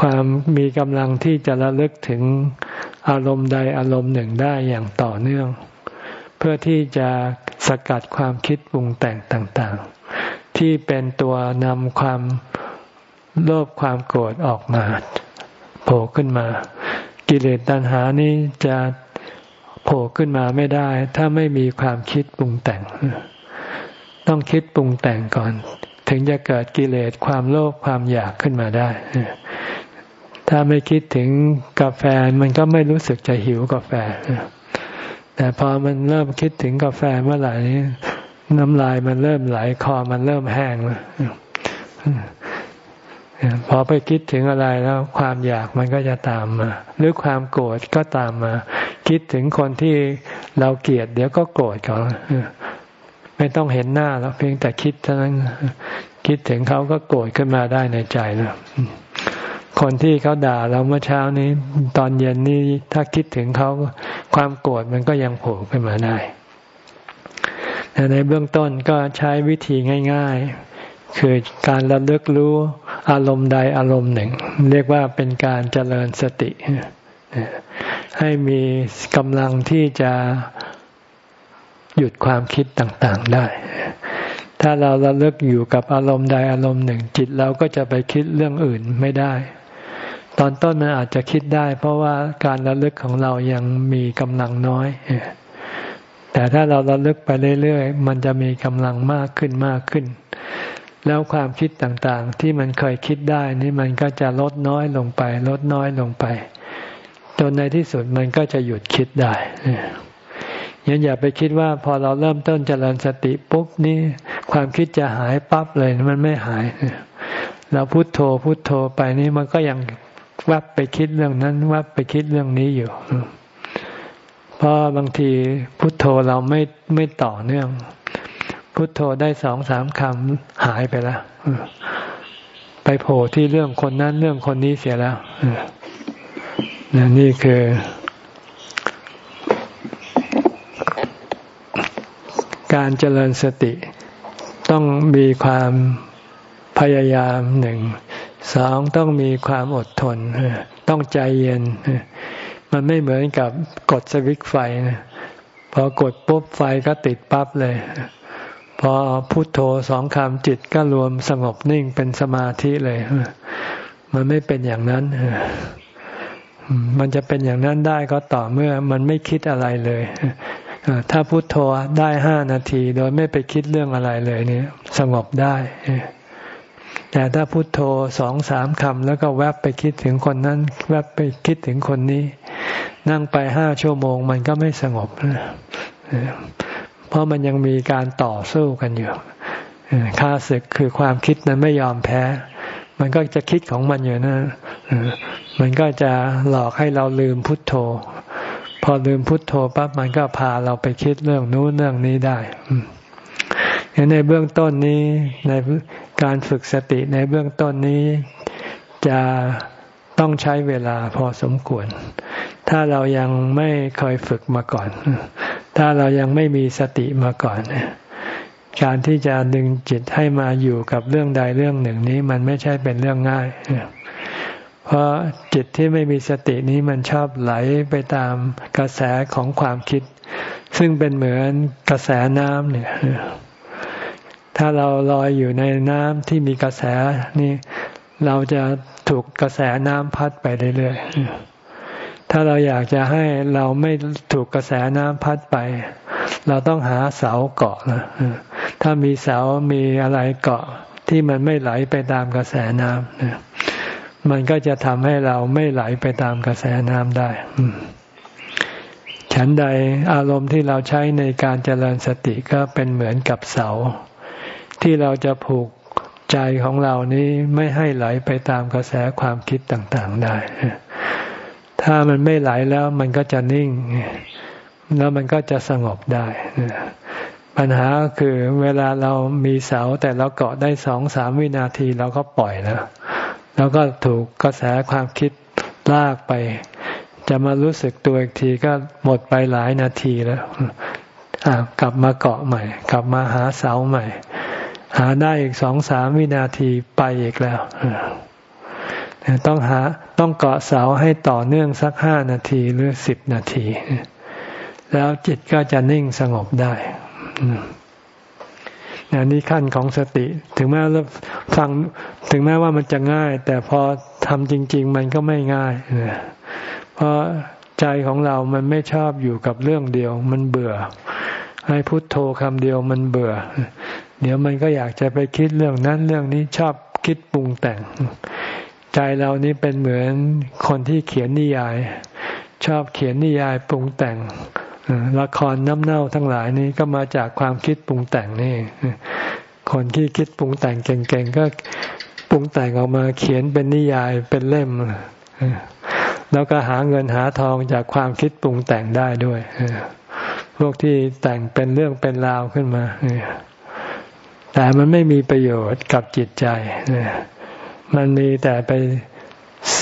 ความมีกำลังที่จะระลึกถึงอารมณ์ใดอารมณ์หนึ่งได้อย่างต่อเนื่อง เพื่อที่จะสกัดความคิดปรุงแต่งต่างๆ ที่เป็นตัวนำความโลภความโกรธออกมา โผล่ขึ้นมา กิเลสตัณหานี้จะโผล่ขึ้นมาไม่ได้ ถ้าไม่มีความคิดปรุงแต่ง ต้องคิดปรุงแต่งก่อน ถึงจะเกิดกิเลสความโลภความอยากขึ้นมาได้ ถ้าไม่คิดถึงกาแฟมันก็ไม่รู้สึกจะหิวกาแฟ แต่พอมันเริ่มคิดถึงกาแฟเมื่อไหร่น้ำลายมันเริ่มไหลคอมันเริ่มแห้งแล้ว พอไปคิดถึงอะไรแล้วความอยากมันก็จะตามมา หรือความโกรธก็ตามมา คิดถึงคนที่เราเกลียด เดี๋ยวก็โกรธเขาไม่ต้องเห็นหน้าแล้วเพียงแต่คิดเท่านั้น คิดถึงเขาก็โกรธขึ้นมาได้ในใจแล้วคนที่เขาด่าเราเมื่อเช้านี้ ตอนเย็นนี้ถ้าคิดถึงเขาความโกรธมันก็ยังโผล่ขึ้นมาได้แต่ในเบื้องต้นก็ใช้วิธีง่ายๆ คือการระลึกรู้อารมณ์ใดอารมณ์หนึ่ง เรียกว่าเป็นการเจริญสติ ให้มีกำลังที่จะหยุดความคิดต่างๆได้ ถ้าเราระลึกอยู่กับอารมณ์ใดอารมณ์หนึ่ง จิตเราก็จะไปคิดเรื่องอื่นไม่ได้ ตอนต้นมันอาจจะคิดได้ เพราะว่าการระลึกของเรายังมีกำลังน้อยแต่ถ้าเราระลึกไปเรื่อยๆ มันจะมีกำลังมากขึ้นมากขึ้น แล้วความคิดต่างๆ ที่มันเคยคิดได้นี่มันก็จะลดน้อยลงไป ลดน้อยลงไป จนในที่สุดมันก็จะหยุดคิดได้ยันอย่าไปคิดว่าพอเราเริ่มต้นเจริญสติปุ๊บนี่ความคิดจะหายปั๊บเลยมันไม่หายเราพุโทโธพุโทโธไปนี่มันก็ยังแวบไปคิดเรื่องนั้นแวบไปคิดเรื่องนี้อยู่เพราะบางทีพุทโธเราไม่ไม่ต่อเนื่อง พุทโธได้สองสามคำหายไปแล้วไปโผล่ที่เรื่องคนนั้นเรื่องคนนี้เสียแล้วนี่คือ การเจริญสติ ต้องมีความพยายามหนึ่งสองต้องมีความอดทนต้องใจเย็น มันไม่เหมือนกับกดสวิตไฟนะพอกดปุ๊บไฟก็ติดปั๊บเลย พอพุโทโธสองคำจิตก็รวมสงบนิ่งเป็นสมาธิเลย มันไม่เป็นอย่างนั้น มันจะเป็นอย่างนั้นได้ก็ต่อเมื่อมันไม่คิดอะไรเลย ถ้าพุโทโธได้ห้านาที โดยไม่ไปคิดเรื่องอะไรเลยเนี่ย สงบได้ แต่ถ้าพุโทโธสองสามคำแล้วก็แวบไปคิดถึงคนนั้น แวบไปคิดถึงคนนี้ นั่งไปห้าชั่วโมง มันก็ไม่สงบเพ ราะมันยังมีการต่อสู้กันอยู่ค่าศึกคือความคิดนั้นไม่ยอมแพ้ มันก็จะคิดของมันอยู่นะมันก็จะหลอกให้เราลืมพุทโธ พอลืมพุทโธปั๊บมันก็พาเราไปคิดเรื่องนู้นเรื่องนี้ได้ในเบื้องต้นนี้ในการฝึกสติในเบื้องต้นนี้จะต้องใช้เวลาพอสมควร ถ้าเรายังไม่เคยฝึกมาก่อน ถ้าเรายังไม่มีสติมาก่อนการที่จะดึงจิตให้มาอยู่กับเรื่องใดเรื่องหนึ่งนี้ มันไม่ใช่เป็นเรื่องง่าย เพราะจิตที่ไม่มีสตินี้มันชอบไหลไปตามกระแสของความคิด ซึ่งเป็นเหมือนกระแสน้ำเนี่ย ถ้าเราลอยอยู่ในน้ำที่มีกระแสนี่เราจะถูกกระแสน้ำพัดไปเรื่อยๆ ถ้าเราอยากจะให้เราไม่ถูกกระแสน้ำพัดไป เราต้องหาเสาเกาะนะถ้ามีเสามีอะไรเกาะที่มันไม่ไหลไปตามกระแสน้ำมันก็จะทำให้เราไม่ไหลไปตามกระแสน้ำได้ฉันใดอารมณ์ที่เราใช้ในการเจริญสติก็เป็นเหมือนกับเสา ที่เราจะผูกใจของเรานี้ไม่ให้ไหลไปตามกระแสความคิดต่างๆได้ ถ้ามันไม่ไหลแล้วมันก็จะนิ่ง แล้วมันก็จะสงบได้ ปัญหาคือเวลาเรามีเสาแต่เราเกาะได้สองสามวินาทีเราก็ปล่อยแล้วแล้วก็ถูกกระแสความคิดลากไป จะมารู้สึกตัวอีกทีก็หมดไปหลายนาทีแล้วกลับมาเกาะใหม่ กลับมาหาเสาใหม่ หาได้อีกสองสามวินาทีไปอีกแล้ว ต้องหาต้องเกาะเสาให้ต่อเนื่องสักห้านาทีหรือสิบนาที แล้วจิตก็จะนิ่งสงบได้นี่ขั้นของสติ ถึงแม้เราฟังถึงแม้ว่ามันจะง่าย แต่พอทำจริง ๆ มันก็ไม่ง่ายเพราะใจของเรามันไม่ชอบอยู่กับเรื่องเดียว มันเบื่อ ให้พุโทโธคำเดียวมันเบื่อ เดี๋ยวมันก็อยากจะไปคิดเรื่องนั้นเรื่องนี้ชอบคิดปรุงแต่ง ใจเรานี้เป็นเหมือนคนที่เขียนนิยาย ชอบเขียนนิยายปรุงแต่งละครน้ำเน่าทั้งหลายนี้ก็มาจากความคิดปรุงแต่งนี่ คนที่คิดปรุงแต่งเก่งๆก็ปรุงแต่งออกมาเขียนเป็นนิยายเป็นเล่ม แล้วก็หาเงินหาทองจากความคิดปรุงแต่งได้ด้วยพวกที่แต่งเป็นเรื่องเป็นราวขึ้นมาแต่มันไม่มีประโยชน์กับจิตใจ มันมีแต่ไป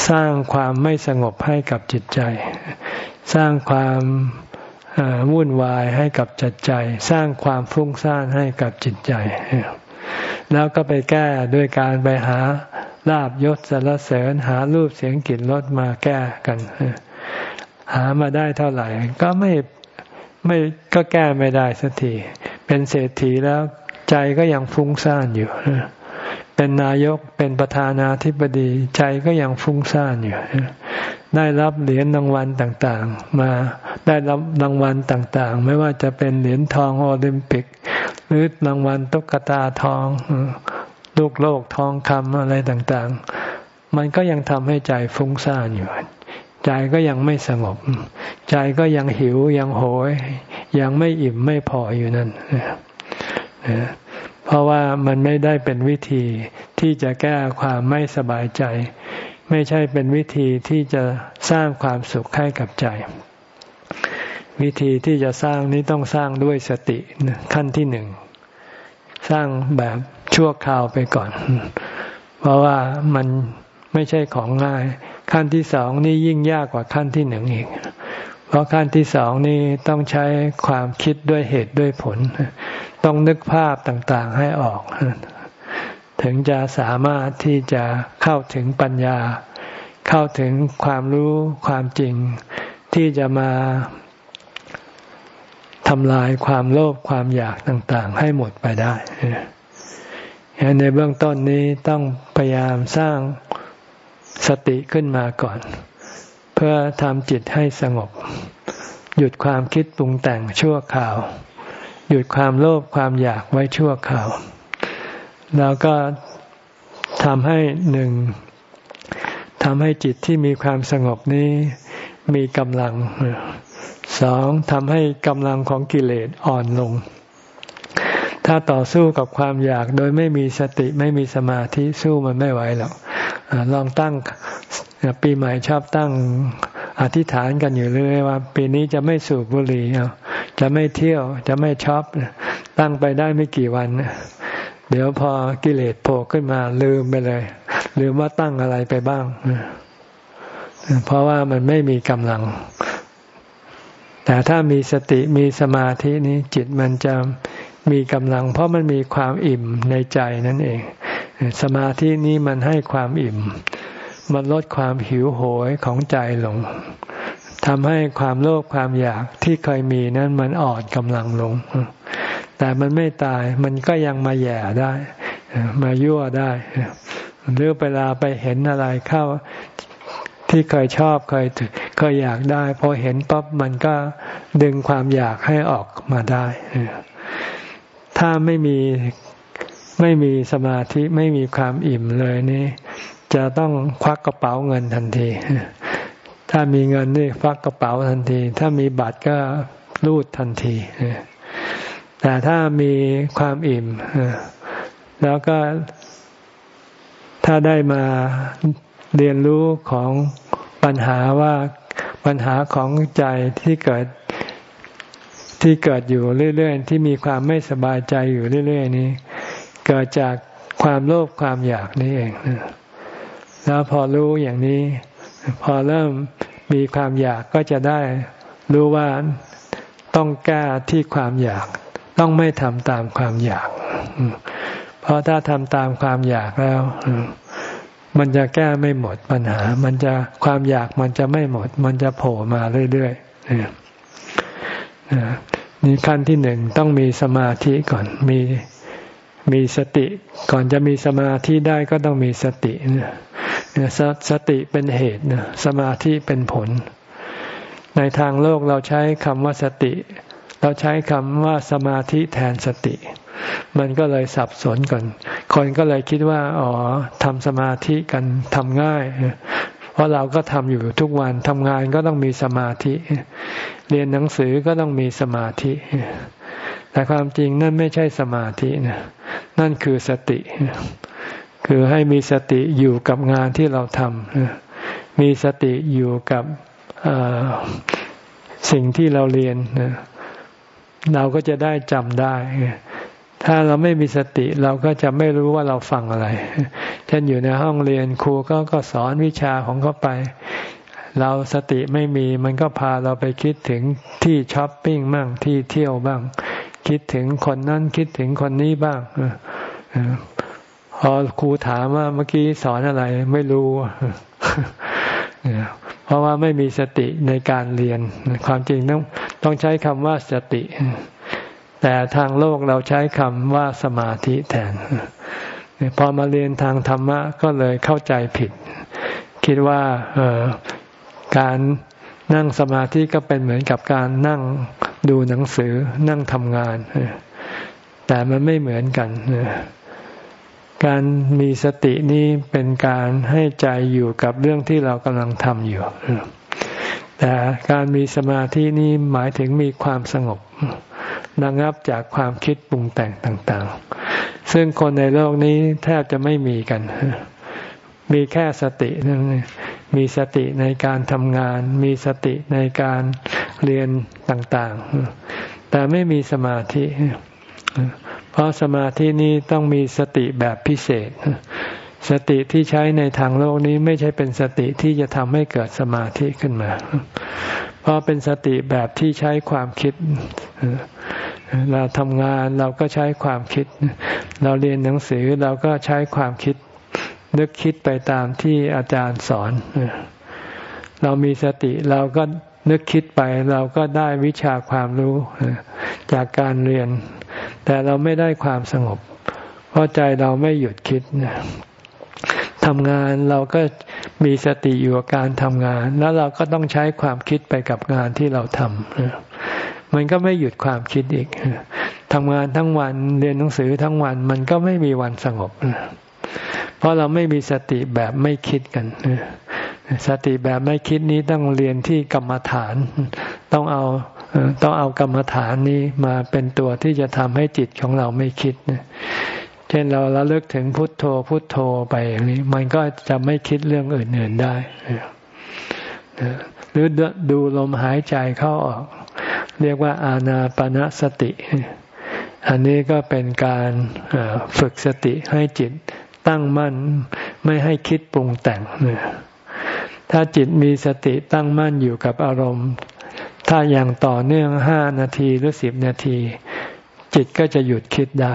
สร้างความไม่สงบให้กับจิตใจ สร้างความวุ่นวายให้กับจิตใจ สร้างความฟุ้งซ่านให้กับจิตใจ แล้วก็ไปแก้ด้วยการไปหาลาบยศสารเสริญหารูปเสียงกลิ่นรสมาแก้กัน หามาได้เท่าไหร่ ก็ไม่ไม่ก็แก้ไม่ได้สักทีเป็นเศรษฐีแล้วใจก็ยังฟุ้งซ่านอยู่ เป็นนายกเป็นประธานาธิบดีใจก็ยังฟุ้งซ่านอยู่ ได้รับเหรียญรางวัลต่างๆ มาได้รับรางวัลต่างๆ ไม่ว่าจะเป็นเหรียญทองโอลิมปิก หรือรางวัลตุ๊กตาทองลูกโลกทองคำอะไรต่างๆ มันก็ยังทำให้ใจฟุ้งซ่านอยู่ ใจก็ยังไม่สงบ ใจก็ยังหิวยังโหย ยังไม่อิ่มไม่พออยู่นั่น เพราะว่ามันไม่ได้เป็นวิธีที่จะแก้ความไม่สบายใจ ไม่ใช่เป็นวิธีที่จะสร้างความสุขให้กับใจ วิธีที่จะสร้างนี้ต้องสร้างด้วยสติขั้นที่หนึ่งสร้างแบบชั่วคราวไปก่อน เพราะว่ามันไม่ใช่ของง่าย ขั้นที่สองนี่ยิ่งยากกว่าขั้นที่หนึ่งอีก ราะขั้นที่สองนี่ต้องใช้ความคิดด้วยเหตุด้วยผล ต้องนึกภาพต่างๆให้ออก ถึงจะสามารถที่จะเข้าถึงปัญญา เข้าถึงความรู้ความจริง ที่จะมาทำลายความโลภความอยากต่างๆ ให้หมดไปได้ในเบื้องต้นนี้ต้องพยายามสร้างสติขึ้นมาก่อน พื่อทำจิตให้สงบ หยุดความคิดปรุงแต่งชั่วคราว หยุดความโลภความอยากไว้ชั่วคราว แล้วก็ทำให้หนึ่งทำให้จิตที่มีความสงบนี้มีกำลังสองทำให้กำลังของกิเลสอ่อนลง ถ้าต่อสู้กับความอยากโดยไม่มีสติไม่มีสมาธิสู้มันไม่ไหวหรอกลองตั้ง ปีใหม่ชอบตั้งอธิษฐานกันอยู่เรื่อยว่า ปีนี้จะไม่สูบบุหรี่จะไม่เที่ยว จะไม่ช็อปตั้งไปได้ไม่กี่วัน เดี๋ยวพอกิเลสโผล่ขึ้นมาลืมไปเลย ลืมว่าตั้งอะไรไปบ้าง เพราะว่ามันไม่มีกำลัง แต่ถ้ามีสติมีสมาธินี้จิตมันจะมีกำลัง เพราะมันมีความอิ่มในใจนั่นเอง สมาธินี้มันให้ความอิ่ม มันลดความหิวโหยของใจลงทำให้ความโลภความอยากที่เคยมีนั้นมันอ่อนกำลังลง แต่มันไม่ตายมันก็ยังมาแย่ได้ มายั่วได้ หรือเวลาไปเห็นอะไรเข้าที่เคยชอบเคยเคยอยากได้พอเห็นปั๊บมันก็ดึงความอยากให้ออกมาได้ ถ้าไม่มีไม่มีสมาธิไม่มีความอิ่มเลยนี่ จะต้องควักกระเป๋าเงินทันที ถ้ามีเงินนี่ฟักกระเป๋าทันที ถ้ามีบัตรก็รูดทันที แต่ถ้ามีความอิ่ม แล้วก็ถ้าได้มาเรียนรู้ของปัญหาว่าปัญหาของใจที่เกิดที่เกิดอยู่เรื่อยๆ ที่มีความไม่สบายใจอยู่เรื่อย ๆ นี้ เกิดจากความโลภความอยากนี่เอง แล้วพอรู้อย่างนี้ พอเริ่มมีความอยากก็จะได้รู้ว่าต้องแก้ที่ความอยาก ต้องไม่ทำตามความอยาก เพราะถ้าทำตามความอยากแล้ว มันจะแก้ไม่หมดปัญหา มันจะความอยากมันจะไม่หมด มันจะโผล่มาเรื่อยๆนี่ขั้นที่หนึ่งต้องมีสมาธิก่อนมี มีสติ ก่อนจะมีสมาธิได้ก็ต้องมีสติเนี่ยสสติเป็นเหตุสมาธิเป็นผล ในทางโลกเราใช้คำว่าสติ เราใช้คำว่าสมาธิแทนสติ มันก็เลยสับสนก่อนคนก็เลยคิดว่า อ๋อทำสมาธิกันทำง่าย เพราะเราก็ทำอยู่ทุกวันทำงานก็ต้องมีสมาธิ เรียนหนังสือก็ต้องมีสมาธิ แต่ความจริงนั่นไม่ใช่สมาธินะนั่นคือสติ คือให้มีสติอยู่กับงานที่เราทำมีสติอยู่กับสิ่งที่เราเรียนเราก็จะได้จำได้ ถ้าเราไม่มีสติเราก็จะไม่รู้ว่าเราฟังอะไรเช่นอยู่ในห้องเรียนครูก็ก็สอนวิชาของเขาไป เราสติไม่มีมันก็พาเราไปคิดถึงที่ช้อปปิ้งบ้างที่เที่ยวบ้าง คิดถึงคนนั้นคิดถึงคนนี้บ้างพอครูถามว่าเมื่อกี้สอนอะไร ไม่รู้เพราะว่าไม่มีสติในการเรียน ความจริงต้องต้องใช้คำว่าสติ แต่ทางโลกเราใช้คำว่าสมาธิแทนพอมาเรียนทางธรรมะก็เลยเข้าใจผิด คิดว่าการนั่งสมาธิก็เป็นเหมือนกับการนั่ง ดูหนังสือนั่งทำงาน แต่มันไม่เหมือนกัน การมีสตินี้เป็นการให้ใจอยู่กับเรื่องที่เรากำลังทำอยู่ แต่การมีสมาธินี้หมายถึงมีความสงบระงับจากความคิดปรุงแต่งต่างๆ ซึ่งคนในโลกนี้แทบจะไม่มีกัน มีแค่สตินั่นมีสติในการทำงาน มีสติในการ เรียนต่างๆ แต่ไม่มีสมาธิ เพราะสมาธินี้ต้องมีสติแบบพิเศษ สติที่ใช้ในทางโลกนี้ไม่ใช่เป็นสติที่จะทำให้เกิดสมาธิขึ้นมา เพราะเป็นสติแบบที่ใช้ความคิด เราทำงานเราก็ใช้ความคิด เราเรียนหนังสือเราก็ใช้ความคิดนึกคิดไปตามที่อาจารย์สอน เรามีสติเราก็ นึกคิดไปเราก็ได้วิชาความรู้จากการเรียน แต่เราไม่ได้ความสงบ เพราะใจเราไม่หยุดคิดทำงานเราก็มีสติอยู่กับการทำงาน แล้วเราก็ต้องใช้ความคิดไปกับงานที่เราทำมันก็ไม่หยุดความคิดอีกทำงานทั้งวันเรียนหนังสือทั้งวันมันก็ไม่มีวันสงบ เพราะเราไม่มีสติแบบไม่คิดกัน สติแบบไม่คิดนี้ต้องเรียนที่กรรมฐาน ต้องเอาต้องเอากรรมฐานนี้มาเป็นตัวที่จะทำให้จิตของเราไม่คิด เช่นเราระลึกถึงพุทโธพุทโธไปอย่างนี้ มันก็จะไม่คิดเรื่องอื่นๆได้ หรือดูลมหายใจเข้าออก เรียกว่าอาณาปณะสติ อันนี้ก็เป็นการฝึกสติให้จิตตั้งมั่นไม่ให้คิดปรุงแต่งเนี่ย ถ้าจิตมีสติตั้งมั่นอยู่กับอารมณ์ ถ้าอย่างต่อเนื่องห้านาทีหรือสิบนาที จิตก็จะหยุดคิดได้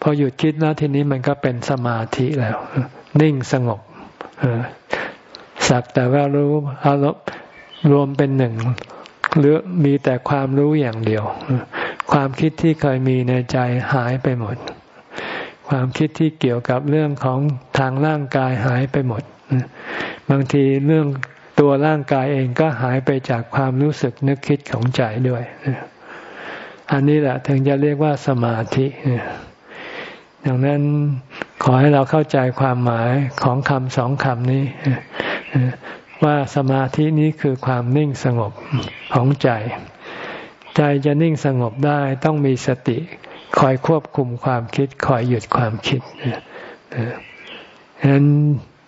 พอหยุดคิดแล้วทีนี้มันก็เป็นสมาธิแล้ว นิ่งสงบสักแต่ว่ารู้อารมณ์รวมเป็นหนึ่งหรือมีแต่ความรู้อย่างเดียว ความคิดที่เคยมีในใจหายไปหมด ความคิดที่เกี่ยวกับเรื่องของทางร่างกายหายไปหมด บางทีเรื่องตัวร่างกายเองก็หายไปจากความรู้สึกนึกคิดของใจด้วย อันนี้แหละถึงจะเรียกว่าสมาธิดังนั้นขอให้เราเข้าใจความหมายของคำสองคำนี้ ว่าสมาธินี้คือความนิ่งสงบของใจ ใจจะนิ่งสงบได้ต้องมีสติ คอยควบคุมความคิด คอยหยุดความคิดฉะนั้น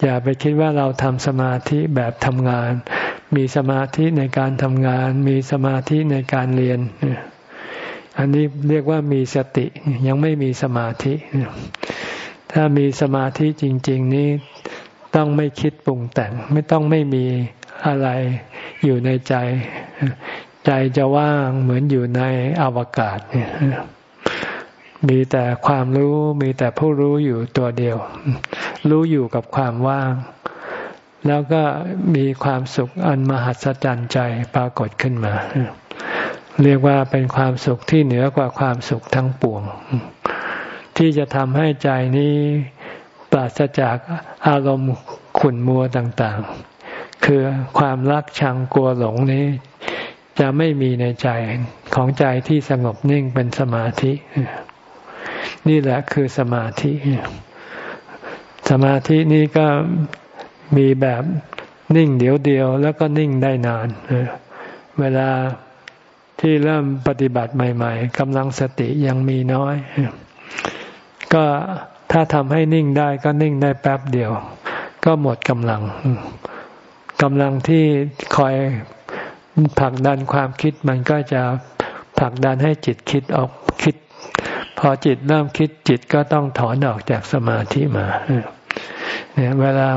อย่าไปคิดว่าเราทำสมาธิแบบทำงาน มีสมาธิในการทำงาน มีสมาธิในการเรียน อันนี้เรียกว่ามีสติยังไม่มีสมาธิ ถ้ามีสมาธิจริง ๆ นี้ต้องไม่คิดปรุงแต่ง ไม่ต้องไม่มีอะไรอยู่ในใจ ใจจะว่างเหมือนอยู่ในอวกาศเนี่ย มีแต่ความรู้มีแต่ผู้รู้อยู่ตัวเดียว รู้อยู่กับความว่าง แล้วก็มีความสุขอันมหัศจรรย์ใจปรากฏขึ้นมา เรียกว่าเป็นความสุขที่เหนือกว่าความสุขทั้งปวง ที่จะทำให้ใจนี้ปราศจากอารมณ์ขุ่นมัวต่างๆ คือความรักชังกลัวหลงนี้ จะไม่มีในใจของใจที่สงบนิ่งเป็นสมาธิ นี่แหละคือสมาธิ สมาธินี้ก็มีแบบนิ่งเดียวเดียว แล้วก็นิ่งได้นาน เวลาที่เริ่มปฏิบัติใหม่ ๆกำลังสติยังมีน้อย ก็ถ้าทำให้นิ่งได้ก็นิ่งได้แป๊บเดียว ก็หมดกำลังกำลังที่คอยผลักดันความคิดมันก็จะผลักดันให้จิตคิดออก พอจิตเริ่มคิดจิตก็ต้องถอนออกจากสมาธิมาเนี่ยเวลา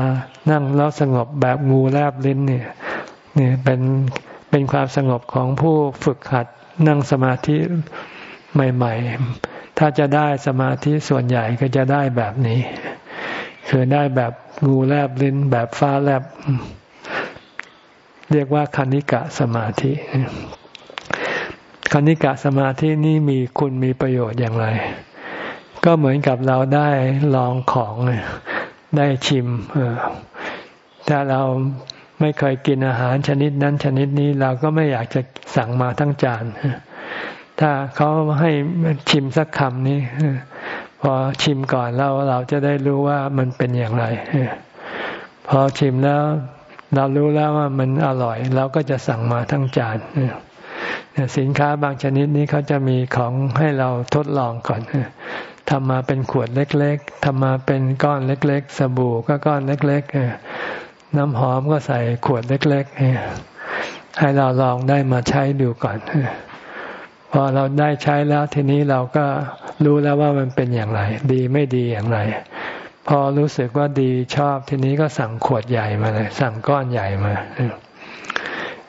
นั่งแล้วสงบแบบงูแลบลิ้นเนี่ยเนี่ยเป็นเป็นความสงบของผู้ฝึกหัดนั่งสมาธิใหม่ ๆ ถ้าจะได้สมาธิส่วนใหญ่ก็จะได้แบบนี้ คือได้แบบงูแลบลิ้น แบบฟ้าแลบ เรียกว่าคณิกะสมาธิ คณิกะสมาธินี่มีคุณมีประโยชน์อย่างไร ก็เหมือนกับเราได้ลองของได้ชิมถ้าเราไม่เคยกินอาหารชนิดนั้นชนิดนี้เราก็ไม่อยากจะสั่งมาทั้งจาน ถ้าเขาให้ชิมสักคำนี้พอชิมก่อนเราเราจะได้รู้ว่ามันเป็นอย่างไร พอชิมแล้ว เรารู้แล้วว่ามันอร่อย เราก็จะสั่งมาทั้งจาน สินค้าบางชนิดนี้เขาจะมีของให้เราทดลองก่อนทำมาเป็นขวดเล็กๆทำมาเป็นก้อนเล็ก ๆ สบู่ก็ก้อนเล็กๆน้ำหอมก็ใส่ขวดเล็ก ๆ ให้เราลองได้มาใช้ดูก่อนพอเราได้ใช้แล้วทีนี้เราก็รู้แล้วว่ามันเป็นอย่างไร ดีไม่ดีอย่างไร พอรู้สึกว่าดีชอบทีนี้ก็สั่งขวดใหญ่มาเลย สั่งก้อนใหญ่มา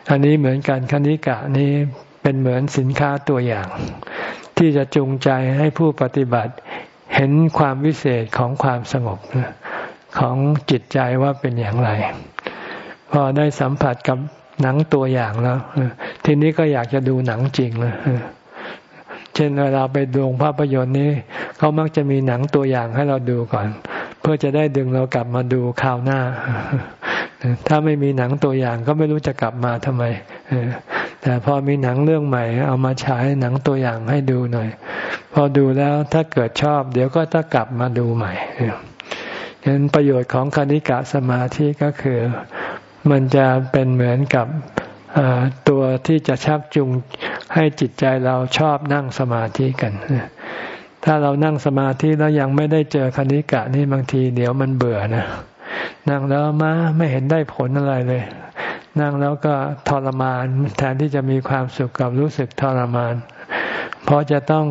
อันนี้เหมือนกันคณิกะนี้เป็นเหมือนสินค้าตัวอย่าง ที่จะจูงใจให้ผู้ปฏิบัติเห็นความวิเศษของความสงบของจิตใจว่าเป็นอย่างไร พอได้สัมผัสกับหนังตัวอย่างแล้ว ทีนี้ก็อยากจะดูหนังจริงเลยเช่นเวลาไปดูภาพยนตร์นี้เขามักจะมีหนังตัวอย่างให้เราดูก่อน เพื่อจะได้ดึงเรากลับมาดูคราวหน้า ถ้าไม่มีหนังตัวอย่างก็ไม่รู้จะกลับมาทำไมแต่พอมีหนังเรื่องใหม่ เอามาฉายหนังตัวอย่างให้ดูหน่อย พอดูแล้วถ้าเกิดชอบ เดี๋ยวก็จะกลับมาดูใหม่ฉะนั้นประโยชน์ของคณิกะสมาธิก็คือ มันจะเป็นเหมือนกับตัวที่จะชักจูงให้จิตใจเราชอบนั่งสมาธิกันถ้าเรานั่งสมาธิแล้วยังไม่ได้เจอคณิกะนี่บางทีเดี๋ยวมันเบื่อนะ นั่งแล้วมาไม่เห็นได้ผลอะไรเลย นั่งแล้วก็ทรมานแทนที่จะมีความสุขกับรู้สึกทรมาน เพราะจะต้อง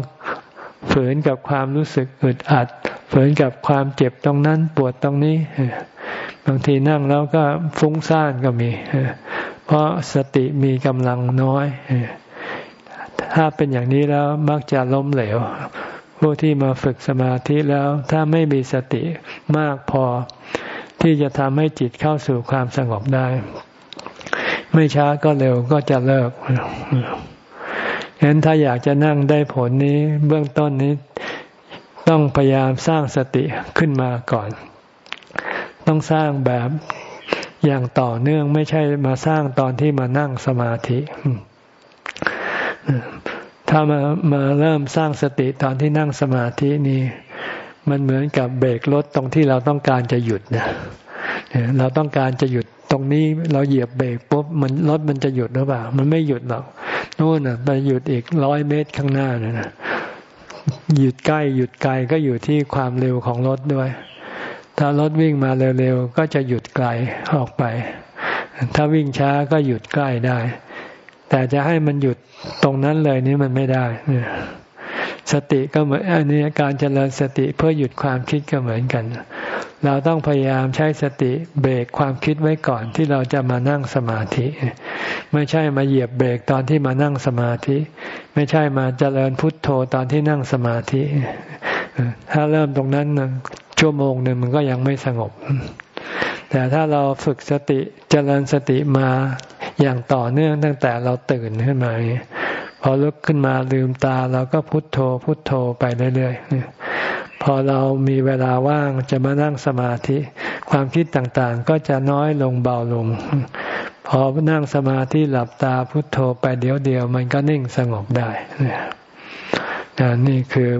ฝืนกับความรู้สึกอึดอัด ฝืนกับความเจ็บตรงนั้นปวดตรงนี้ บางทีนั่งแล้วก็ฟุ้งซ่านก็มี เพราะสติมีกำลังน้อย ถ้าเป็นอย่างนี้แล้วมักจะล้มเหลว ผู้ที่มาฝึกสมาธิแล้วถ้าไม่มีสติมากพอ ที่จะทำให้จิตเข้าสู่ความสงบได้ ไม่ช้าก็เร็วก็จะเลิกฉะนั้นถ้าอยากจะนั่งได้ผลนี้เบื้องต้นนี้ ต้องพยายามสร้างสติขึ้นมาก่อน ต้องสร้างแบบอย่างต่อเนื่องไม่ใช่มาสร้างตอนที่มานั่งสมาธิถ้ามามาเริ่มสร้างสติตอนที่นั่งสมาธินี่ มันเหมือนกับเบรกรถตรงที่เราต้องการจะหยุดนะเราต้องการจะหยุดตรงนี้เราเหยียบเบรกปุ๊บมันรถมันจะหยุดหรือเปล่า มันไม่หยุดหรอกนู่นน่ะไปหยุดอีกร้อยเมตรข้างหน้าเนี่ยนะหยุดใกล้หยุดไกลก็อยู่ที่ความเร็วของรถด้วย ถ้ารถวิ่งมาเร็วๆก็จะหยุดไกลออกไป ถ้าวิ่งช้าก็หยุดใกล้ได้ แต่จะให้มันหยุดตรงนั้นเลยนี่มันไม่ได้ สติก็เหมือนอันนี้การเจริญสติเพื่อหยุดความคิดก็เหมือนกัน เราต้องพยายามใช้สติเบรกความคิดไว้ก่อนที่เราจะมานั่งสมาธิ ไม่ใช่มาเหยียบเบรกตอนที่มานั่งสมาธิ ไม่ใช่มาเจริญพุทโธตอนที่นั่งสมาธิ ถ้าเริ่มตรงนั้นชั่วโมงหนึ่งมันก็ยังไม่สงบ แต่ถ้าเราฝึกสติเจริญสติมาอย่างต่อเนื่องตั้งแต่เราตื่นขึ้นมาพ อลุกขึ้นมาลืมตาเราก็พุโทโธพุโทโธไปเรื่อยๆ พอเรามีเวลาว่างจะมานั่งสมาธิ ความคิดต่างๆ ก็จะน้อยลงเบาลง พอนั่งสมาธิหลับตาพุโทโธไปเดี๋ยวเดียวมันก็นิ่งสงบได้นี่คือ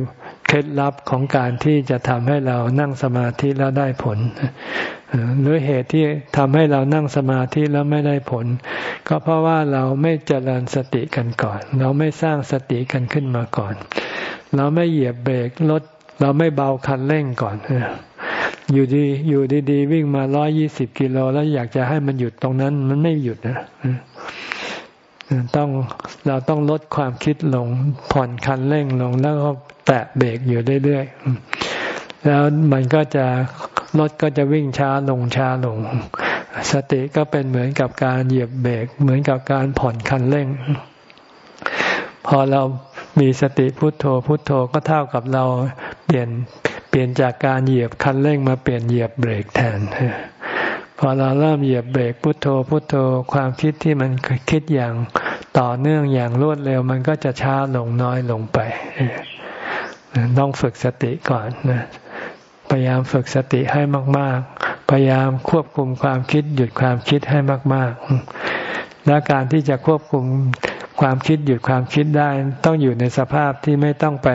เคล็ดลับของการที่จะทำให้เรานั่งสมาธิแล้วได้ผล หรือเหตุที่ทำให้เรานั่งสมาธิแล้วไม่ได้ผล ก็เพราะว่าเราไม่เจริญสติกันก่อน เราไม่สร้างสติกันขึ้นมาก่อน เราไม่เหยียบเบรกรถเราไม่เบาคันเร่งก่อนอยู่ดีอยู่ดีๆวิ่งมาร้อยยี่สิบกิโลแล้วอยากจะให้มันหยุดตรงนั้น มันไม่หยุดนะต้องเราต้องลดความคิดลงผ่อนคันเร่งลงแล้วก็ แตะเบรกอยู่เรื่อยๆแล้วมันก็จะรถก็จะวิ่งช้าลงช้าลง สติก็เป็นเหมือนกับการเหยียบเบรกเหมือนกับการผ่อนคันเร่ง พอเรามีสติพุโทโธพุโทโธก็เท่ากับเราเปลี่ยนเปลี่ยนจากการเหยียบคันเร่งมาเปลี่ยนเหยียบเบรกแทนพอเราเริ่มเหยียบเบรกพุโทโธพุโทโธความคิดที่มันคิดอย่างต่อเนื่องอย่างรวดเร็ว มันก็จะช้าลงน้อยลงไป ต้องฝึกสติก่อนนะพยายามฝึกสติให้มาก ๆ พยายามควบคุมความคิด หยุดความคิดให้มาก ๆ และการที่จะควบคุมความคิดหยุดความคิดได้ ต้องอยู่ในสภาพที่ไม่ต้องไป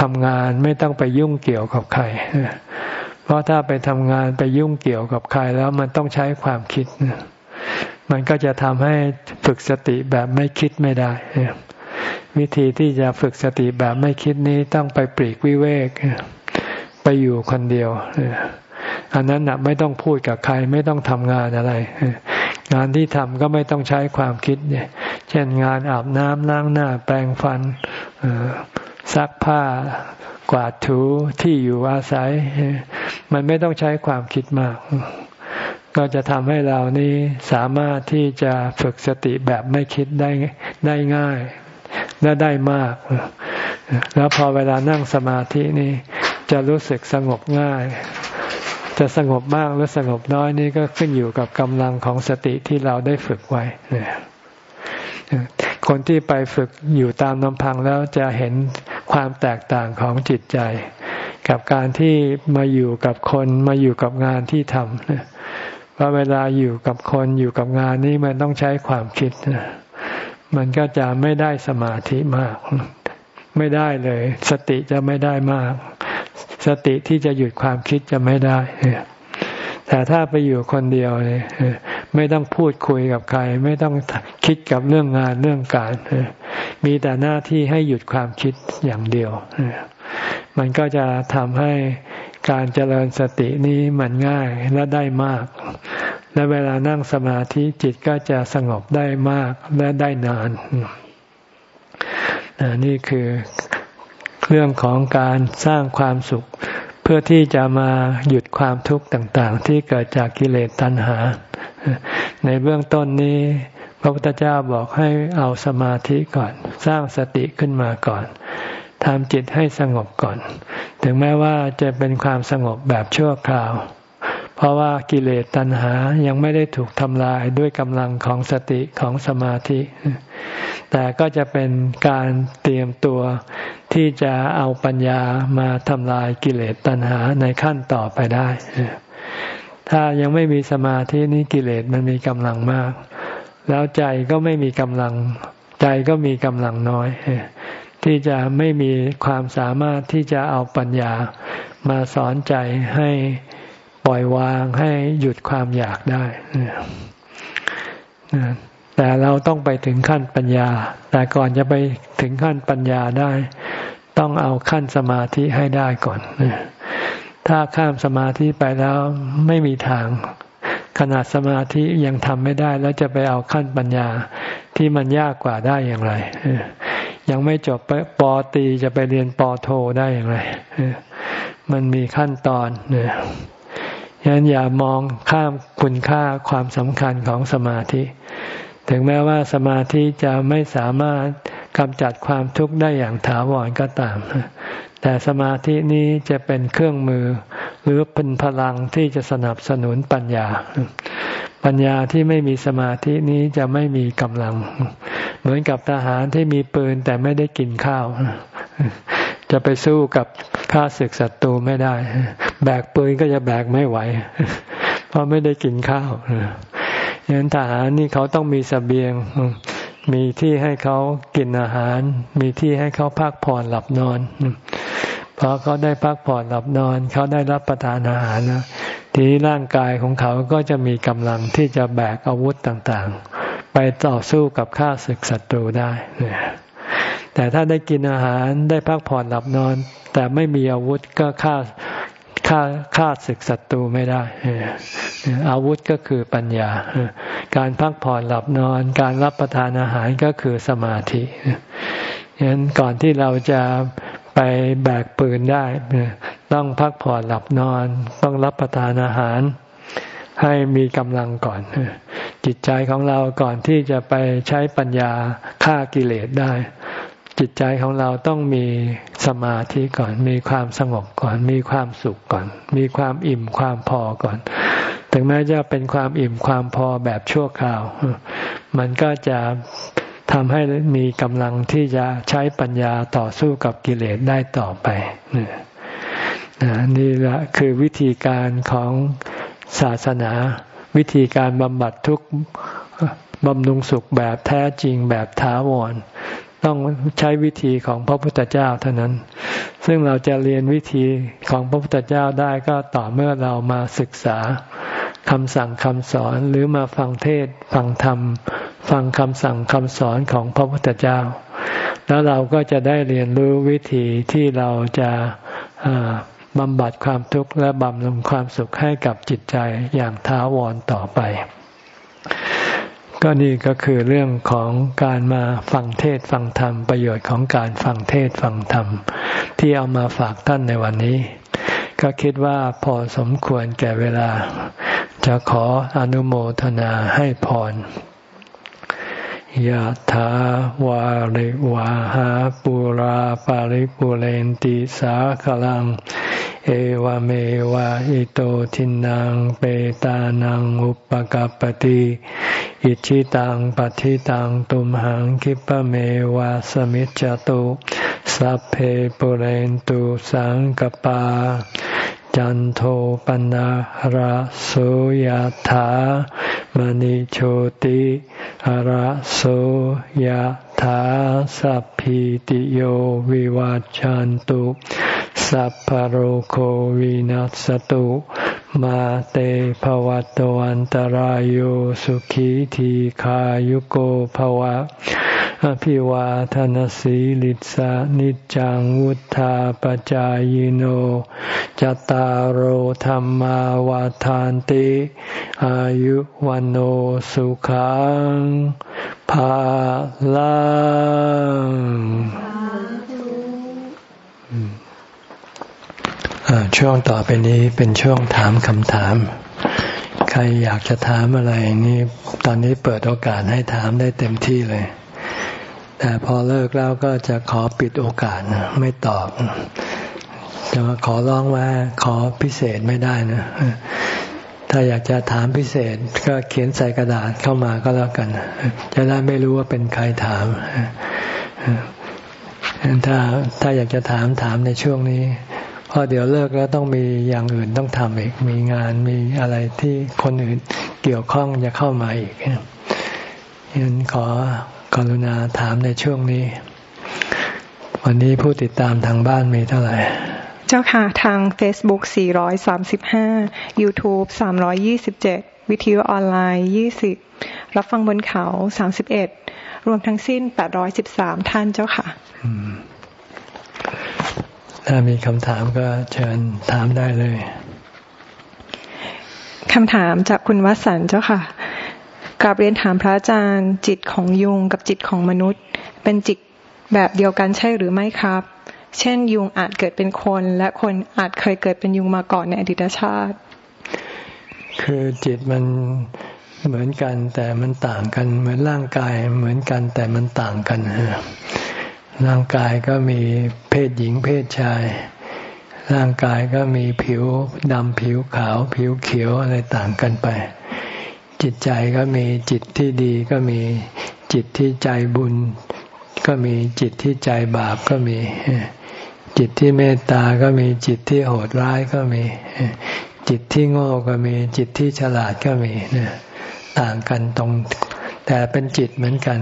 ทำงาน ไม่ต้องไปยุ่งเกี่ยวกับใคร เพราะถ้าไปทำงานไปยุ่งเกี่ยวกับใครแล้วมันต้องใช้ความคิด มันก็จะทำให้ฝึกสติแบบไม่คิดไม่ได้ วิธีที่จะฝึกสติแบบไม่คิดนี้ต้องไปปรีกวิเวก ไปอยู่คนเดียว อันนั้นนะไม่ต้องพูดกับใครไม่ต้องทำงานอะไร งานที่ทำก็ไม่ต้องใช้ความคิดเนี่ย เช่นงานอาบน้ำล้างหน้า แปรงฟันซักผ้ากวาดถูที่อยู่อาศัย มันไม่ต้องใช้ความคิดมาก ก็จะทำให้เรานี้สามารถที่จะฝึกสติแบบไม่คิดได้ได้ง่าย และได้มาก แล้วพอเวลานั่งสมาธินี่จะรู้สึกสงบง่าย จะสงบมากหรือสงบน้อยนี่ก็ขึ้นอยู่กับกำลังของสติที่เราได้ฝึกไว้คนที่ไปฝึกอยู่ตามลำพังแล้วจะเห็นความแตกต่างของจิตใจ กับการที่มาอยู่กับคนมาอยู่กับงานที่ทำว่าเวลาอยู่กับคนอยู่กับงานนี้มันต้องใช้ความคิด มันก็จะไม่ได้สมาธิมาก ไม่ได้เลย สติจะไม่ได้มาก สติที่จะหยุดความคิดจะไม่ได้ แต่ถ้าไปอยู่คนเดียวเนี่ยไม่ต้องพูดคุยกับใคร ไม่ต้องคิดกับเรื่องงานเรื่องการ มีแต่หน้าที่ให้หยุดความคิดอย่างเดียว มันก็จะทำให้การเจริญสตินี้มันง่ายและได้มาก และเวลานั่งสมาธิจิตก็จะสงบได้มากและได้นานนี่คือเรื่องของการสร้างความสุข เพื่อที่จะมาหยุดความทุกข์ต่าง ๆ ที่เกิดจากกิเลสตัณหา ในเบื้องต้นนี้ พระพุทธเจ้าบอกให้เอาสมาธิก่อน สร้างสติขึ้นมาก่อนทำจิตให้สงบก่อน ถึงแม้ว่าจะเป็นความสงบแบบชั่วคราว เพราะว่ากิเลสตัณหายังไม่ได้ถูกทำลายด้วยกำลังของสติของสมาธิ แต่ก็จะเป็นการเตรียมตัวที่จะเอาปัญญามาทำลายกิเลสตัณหาในขั้นต่อไปได้ ถ้ายังไม่มีสมาธินี้กิเลสมันมีกำลังมาก แล้วใจก็ไม่มีกำลัง ใจก็มีกำลังน้อย ที่จะไม่มีความสามารถที่จะเอาปัญญามาสอนใจให้ ปล่อยวางให้หยุดความอยากได้แต่เราต้องไปถึงขั้นปัญญา แต่ก่อนจะไปถึงขั้นปัญญาได้ ต้องเอาขั้นสมาธิให้ได้ก่อนถ้าข้ามสมาธิไปแล้วไม่มีทาง ขนาดสมาธิยังทำไม่ได้แล้วจะไปเอาขั้นปัญญาที่มันยากกว่าได้อย่างไรยังไม่จบปอตีจะไปเรียนปอโทได้อย่างไรมันมีขั้นตอนเนี่ย ฉะนั้นอย่ามองข้ามคุณค่าความสำคัญของสมาธิ ถึงแม้ว่าสมาธิจะไม่สามารถกำจัดความทุกข์ได้อย่างถาวรก็ตาม แต่สมาธินี้จะเป็นเครื่องมือ หรือเป็นพลังที่จะสนับสนุนปัญญา ปัญญาที่ไม่มีสมาธินี้จะไม่มีกำลัง เหมือนกับทหารที่มีปืนแต่ไม่ได้กินข้าว จะไปสู้กับข้าศึกศัตรูไม่ได้ แบกปืนก็จะแบกไม่ไหว เพราะไม่ได้กินข้าวฉะนั้นทหารนี่เขาต้องมีสเสบียง มีที่ให้เขากินอาหาร มีที่ให้เขาพักผ่อนหลับนอนพอเขาได้พักผ่อนหลับนอน เขาได้รับประทานอาหารนะทีนี้ร่างกายของเขาก็จะมีกำลังที่จะแบกอาวุธต่างๆ ไปต่อสู้กับข้าศึกศัตรูได้ แต่ถ้าได้กินอาหารได้พักผ่อนหลับนอน แต่ไม่มีอาวุธก็ฆ่าฆ่าฆ่าศึกศัตรูไม่ได้ อาวุธก็คือปัญญา การพักผ่อนหลับนอน การรับประทานอาหารก็คือสมาธิฉะนั้นก่อนที่เราจะไปแบกปืนได้ ต้องพักผ่อนหลับนอน ต้องรับประทานอาหาร ให้มีกำลังก่อน จิตใจของเราก่อนที่จะไปใช้ปัญญาฆ่ากิเลสได้ จิตใจของเราต้องมีสมาธิก่อน มีความสงบก่อน มีความสุขก่อน มีความอิ่มความพอก่อน ถึงแม้จะเป็นความอิ่มความพอแบบชั่วคราว มันก็จะทำให้มีกำลังที่จะใช้ปัญญาต่อสู้กับกิเลสได้ต่อไป นี่แหละคือวิธีการของศาสนา วิธีการบำบัดทุกบำรุงสุขแบบแท้จริงแบบถาวร ต้องใช้วิธีของพระพุทธเจ้าเท่านั้น ซึ่งเราจะเรียนวิธีของพระพุทธเจ้าได้ก็ต่อเมื่อเรามาศึกษาคำสั่งคำสอนหรือมาฟังเทศฟังธรรม ฟังคำสั่งคำสอนของพระพุทธเจ้า แล้วเราก็จะได้เรียนรู้วิธีที่เราจะบำบัดความทุกข์และบำรุงความสุขให้กับจิตใจอย่างท้าวรต่อไป ก็นี่ก็คือเรื่องของการมาฟังเทศฟังธรรม ประโยชน์ของการฟังเทศฟังธรรม ที่เอามาฝากท่านในวันนี้ ก็คิดว่าพอสมควรแก่เวลา จะขออนุโมทนาให้พร ยะถาวาริวาหาปุราปาริปุเรนติสาขลัง เอวเมวะอิโตทินังเปตานังอุปกัปติอิชิตังปฏิตังตุมหังคิปะเมวะสมิจจตุสัพเพปุเรนตุสังกปา จันโทปนะระโสยธามณิโชติระโสย ธาสัพพิติโยวิวัจจันตุ สัพพโรโควินัสตุ มาเตภวัตวันตารโยสุขีทีขายุโกภวะ อภิวาทนสีลิสานิจังวุธาปจายโน จตารโหธรรมาวาทานติ อายุวันโอสุขัง ภาลังช่วงต่อไปนี้เป็นช่วงถามคำถาม ใครอยากจะถามอะไรนี่ตอนนี้เปิดโอกาสให้ถามได้เต็มที่เลย แต่พอเลิกแล้วก็จะขอปิดโอกาสไม่ตอบจะมาขอร้องว่าขอพิเศษไม่ได้นะ ถ้าอยากจะถามพิเศษก็เขียนใส่กระดาษเข้ามาก็แล้วกัน จะได้ไม่รู้ว่าเป็นใครถาม ถ้าถ้าอยากจะถามถามในช่วงนี้พอเดี๋ยวเลิกแล้วต้องมีอย่างอื่นต้องทำอีก มีงานมีอะไรที่คนอื่นเกี่ยวข้องจะเข้ามาอีกยันขอกรุณาถามในช่วงนี้ วันนี้ผู้ติดตามทางบ้านมีเท่าไหร่ เจ้าค่ะ ทาง Facebook 435 YouTube 327 วิทยุออนไลน์ 20 รับฟังบนเขา 31 รวมทั้งสิ้น 813 ท่านเจ้าค่ะ ถ้ามีคำถามก็เชิญถามได้เลย คำถามจากคุณวสันเจ้าค่ะกราบเรียนถามพระอาจารย์ จิตของยุงกับจิตของมนุษย์ เป็นจิตแบบเดียวกันใช่หรือไม่ครับ เช่น ยุงอาจเกิดเป็นคน และคนอาจเคยเกิดเป็นยุงมาก่อนในอดีตชาติ คือจิตมันเหมือนกันแต่มันต่างกัน เหมือนร่างกายเหมือนกันแต่มันต่างกันร่างกายก็มีเพศหญิงเพศชาย ร่างกายก็มีผิวดำผิวขาว ผิวเขียวอะไรต่างกันไป จิตใจก็มีจิตที่ดีก็มีจิตที่ใจบุญ ก็มีจิตที่ใจบาปก็มี จิตที่เมตตาก็มีจิตที่โหดร้ายก็มี จิตที่โง่ก็มีจิตที่ฉลาดก็มีต่างกันตรง แต่เป็นจิตเหมือนกัน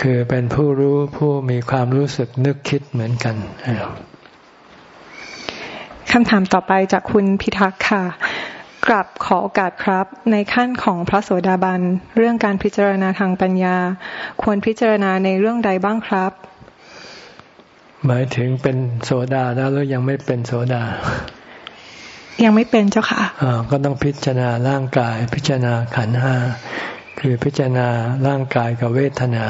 คือเป็นผู้รู้ผู้มีความรู้สึกนึกคิดเหมือนกันคำถามต่อไปจากคุณพิทักษ์ค่ะกลับขอโอกาสครับ ในขั้นของพระโสดาบัน เรื่องการพิจารณาทางปัญญา ควรพิจารณาในเรื่องใดบ้างครับ หมายถึงเป็นโสดาแล้วหรือยังไม่เป็นโสดา ยังไม่เป็นเจ้าค่ะอ่าก็ต้องพิจารณาร่างกาย พิจารณาขันห้าคือพิจารณาร่างกายกับเวทนา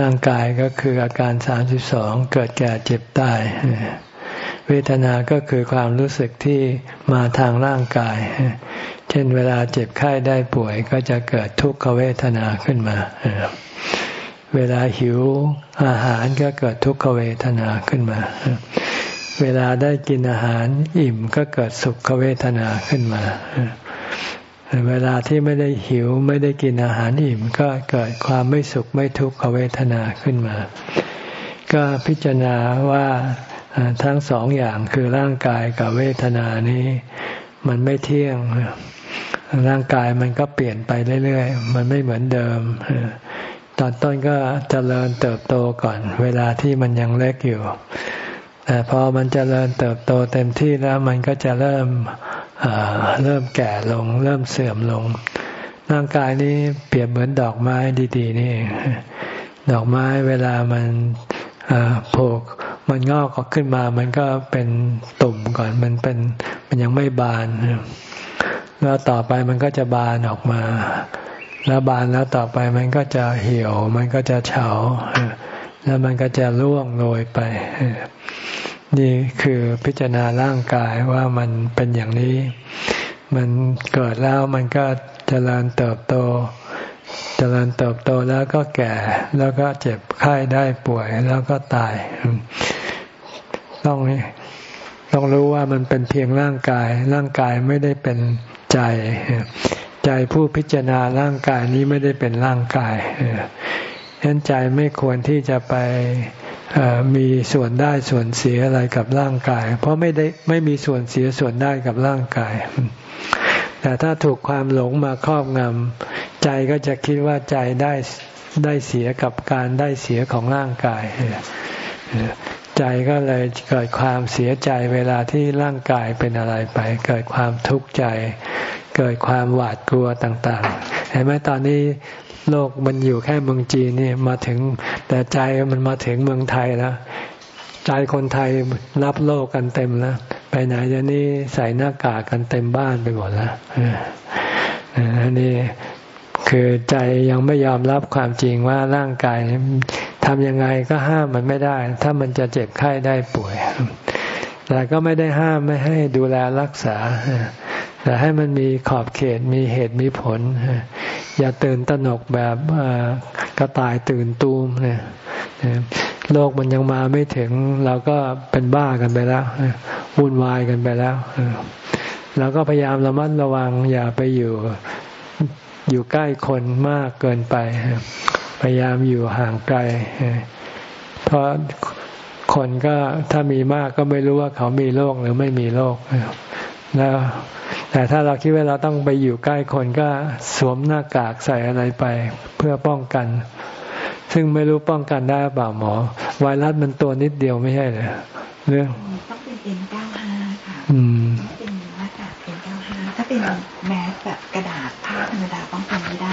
ร่างกายก็คืออาการสามสิบสองเกิดแก่เจ็บตายเวทนาก็คือความรู้สึกที่มาทางร่างกาย เช่นเวลาเจ็บไข้ได้ป่วยก็จะเกิดทุกขเวทนาขึ้นมา เวลาหิวอาหารก็เกิดทุกขเวทนาขึ้นมา เวลาได้กินอาหารอิ่มก็เกิดสุขเวทนาขึ้นมา เวลาที่ไม่ได้หิวไม่ได้กินอาหารอิ่ม ก็เกิดความไม่สุขไม่ทุกขเวทนาขึ้นมา ก็พิจารณาว่าทั้งสองอย่างคือร่างกายกับเวทนานี้ มันไม่เที่ยง ร่างกายมันก็เปลี่ยนไปเรื่อยๆ มันไม่เหมือนเดิม ตอนต้นก็จเจริญเติบโตก่อน เวลาที่มันยังเล็กอยู่ แต่พอมันจเจริญเติบโตเต็มที่แล้วมันก็จะเริ่มเริ่มแก่ลง เริ่มเสื่อมลง ร่างกายนี้เปรียบเหมือนดอกไม้ดีๆนี่ดอกไม้เวลามันโผล่มันงอกขึ้นมา มันก็เป็นตุ่มก่อน มันเป็นมันยังไม่บาน แล้วต่อไปมันก็จะบานออกมา แล้วบานแล้วต่อไปมันก็จะเหี่ยว มันก็จะเฉา แล้วมันก็จะร่วงโรยไป นี่คือพิจารณาร่างกายว่ามันเป็นอย่างนี้ มันเกิดแล้วมันก็เจริญเติบโตเจริญเติบโตแล้วก็แก่ แล้วก็เจ็บไข้ได้ป่วยแล้วก็ตาย ต้องต้องรู้ว่ามันเป็นเพียงร่างกาย ร่างกายไม่ได้เป็นใจ ใจผู้พิจารณาร่างกายนี้ไม่ได้เป็นร่างกายฉะนั้นใจไม่ควรที่จะไปมีส่วนได้ส่วนเสียอะไรกับร่างกาย เพราะไม่ได้ไม่มีส่วนเสียส่วนได้กับร่างกาย แต่ถ้าถูกความหลงมาครอบงำใจก็จะคิดว่าใจได้ได้เสียกับการได้เสียของร่างกาย ใจก็เลยเกิดความเสียใจเวลาที่ร่างกายเป็นอะไรไป เกิดความทุกข์ใจ เกิดความหวาดกลัวต่างๆ เห็นไหมตอนนี้โลกมันอยู่แค่เมืองจีนนี่มาถึง แต่ใจมันมาถึงเมืองไทยแล้วใจคนไทยรับโลกกันเต็มแล้วไปไหนเดี๋ยวนี้ใส่หน้ากากกันเต็มบ้านไปหมดแล้วอันนี้คือใจยังไม่ยอมรับความจริงว่าร่างกาย ทำยังไงก็ห้ามมันไม่ได้ ถ้ามันจะเจ็บไข้ได้ป่วย แต่ก็ไม่ได้ห้ามไม่ให้ดูแลรักษา แต่ให้มันมีขอบเขตมีเหตุมีผล อย่าตื่นตระหนกแบบกระต่ายตื่นตูมเนี่ยโลกมันยังมาไม่ถึง เราก็เป็นบ้ากันไปแล้ววุ่นวายกันไปแล้วเราก็พยายามระมัดระวัง อย่าไปอยู่อยู่ใกล้คนมากเกินไป พยายามอยู่ห่างไกล เพราะคนก็ถ้ามีมากก็ไม่รู้ว่าเขามีโรคหรือไม่มีโรคแล้วแต่ถ้าเราคิดว่าเราต้องไปอยู่ใกล้คนก็สวมหน้ากากใส่อะไรไป เพื่อป้องกัน ซึ่งไม่รู้ป้องกันได้เปล่าหมอ ไวรัสมันตัวนิดเดียวไม่ใช่เลยเรื่องต้องเป็น N95 ค่ะอืมเป็นหน้ากาก N95 ถ้า เป็นแมสแบบกระดาษผ้าธรรมดาป้องกันไม่ได้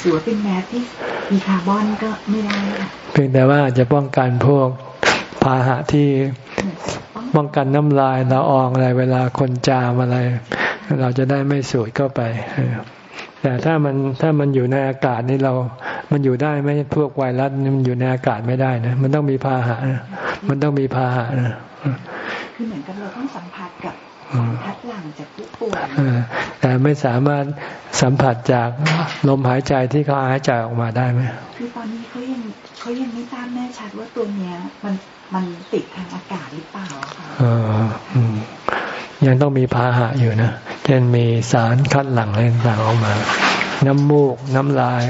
หรือว่าเป็นแมสที่มีคาร์บอนก็ไม่ได้เพียงแต่ว่าจะป้องกันพวกพาหะที่ป้องกันน้ำลายละอองอะไรเวลาคนจามอะไร เราจะได้ไม่สูดเข้าไปแต่ถ้ามันถ้ามันอยู่ในอากาศนี่เรา มันอยู่ได้ไม่พวกไวรัสมันอยู่ในอากาศไม่ได้นะ มันต้องมีพาหะนะมันต้องมีพาหะนะคือเหมือนกับเราต้องสัมผัสกับ คัดหลังจากผู้ป่วยแต่ไม่สามารถสัมผัสจากลมหายใจที่เขาหายใจออกมาได้ไหมคือตอนนี้เขายังเขายังไม่ทราบแน่ชัดว่าตัวเนี้ย มันมันติดทางอากาศหรือเปล่าค่ะยังต้องมีพาหะอยู่นะ เช่นมีสารคัดหลั่งอะไรต่างออกมา น้ำมูก น้ำลาย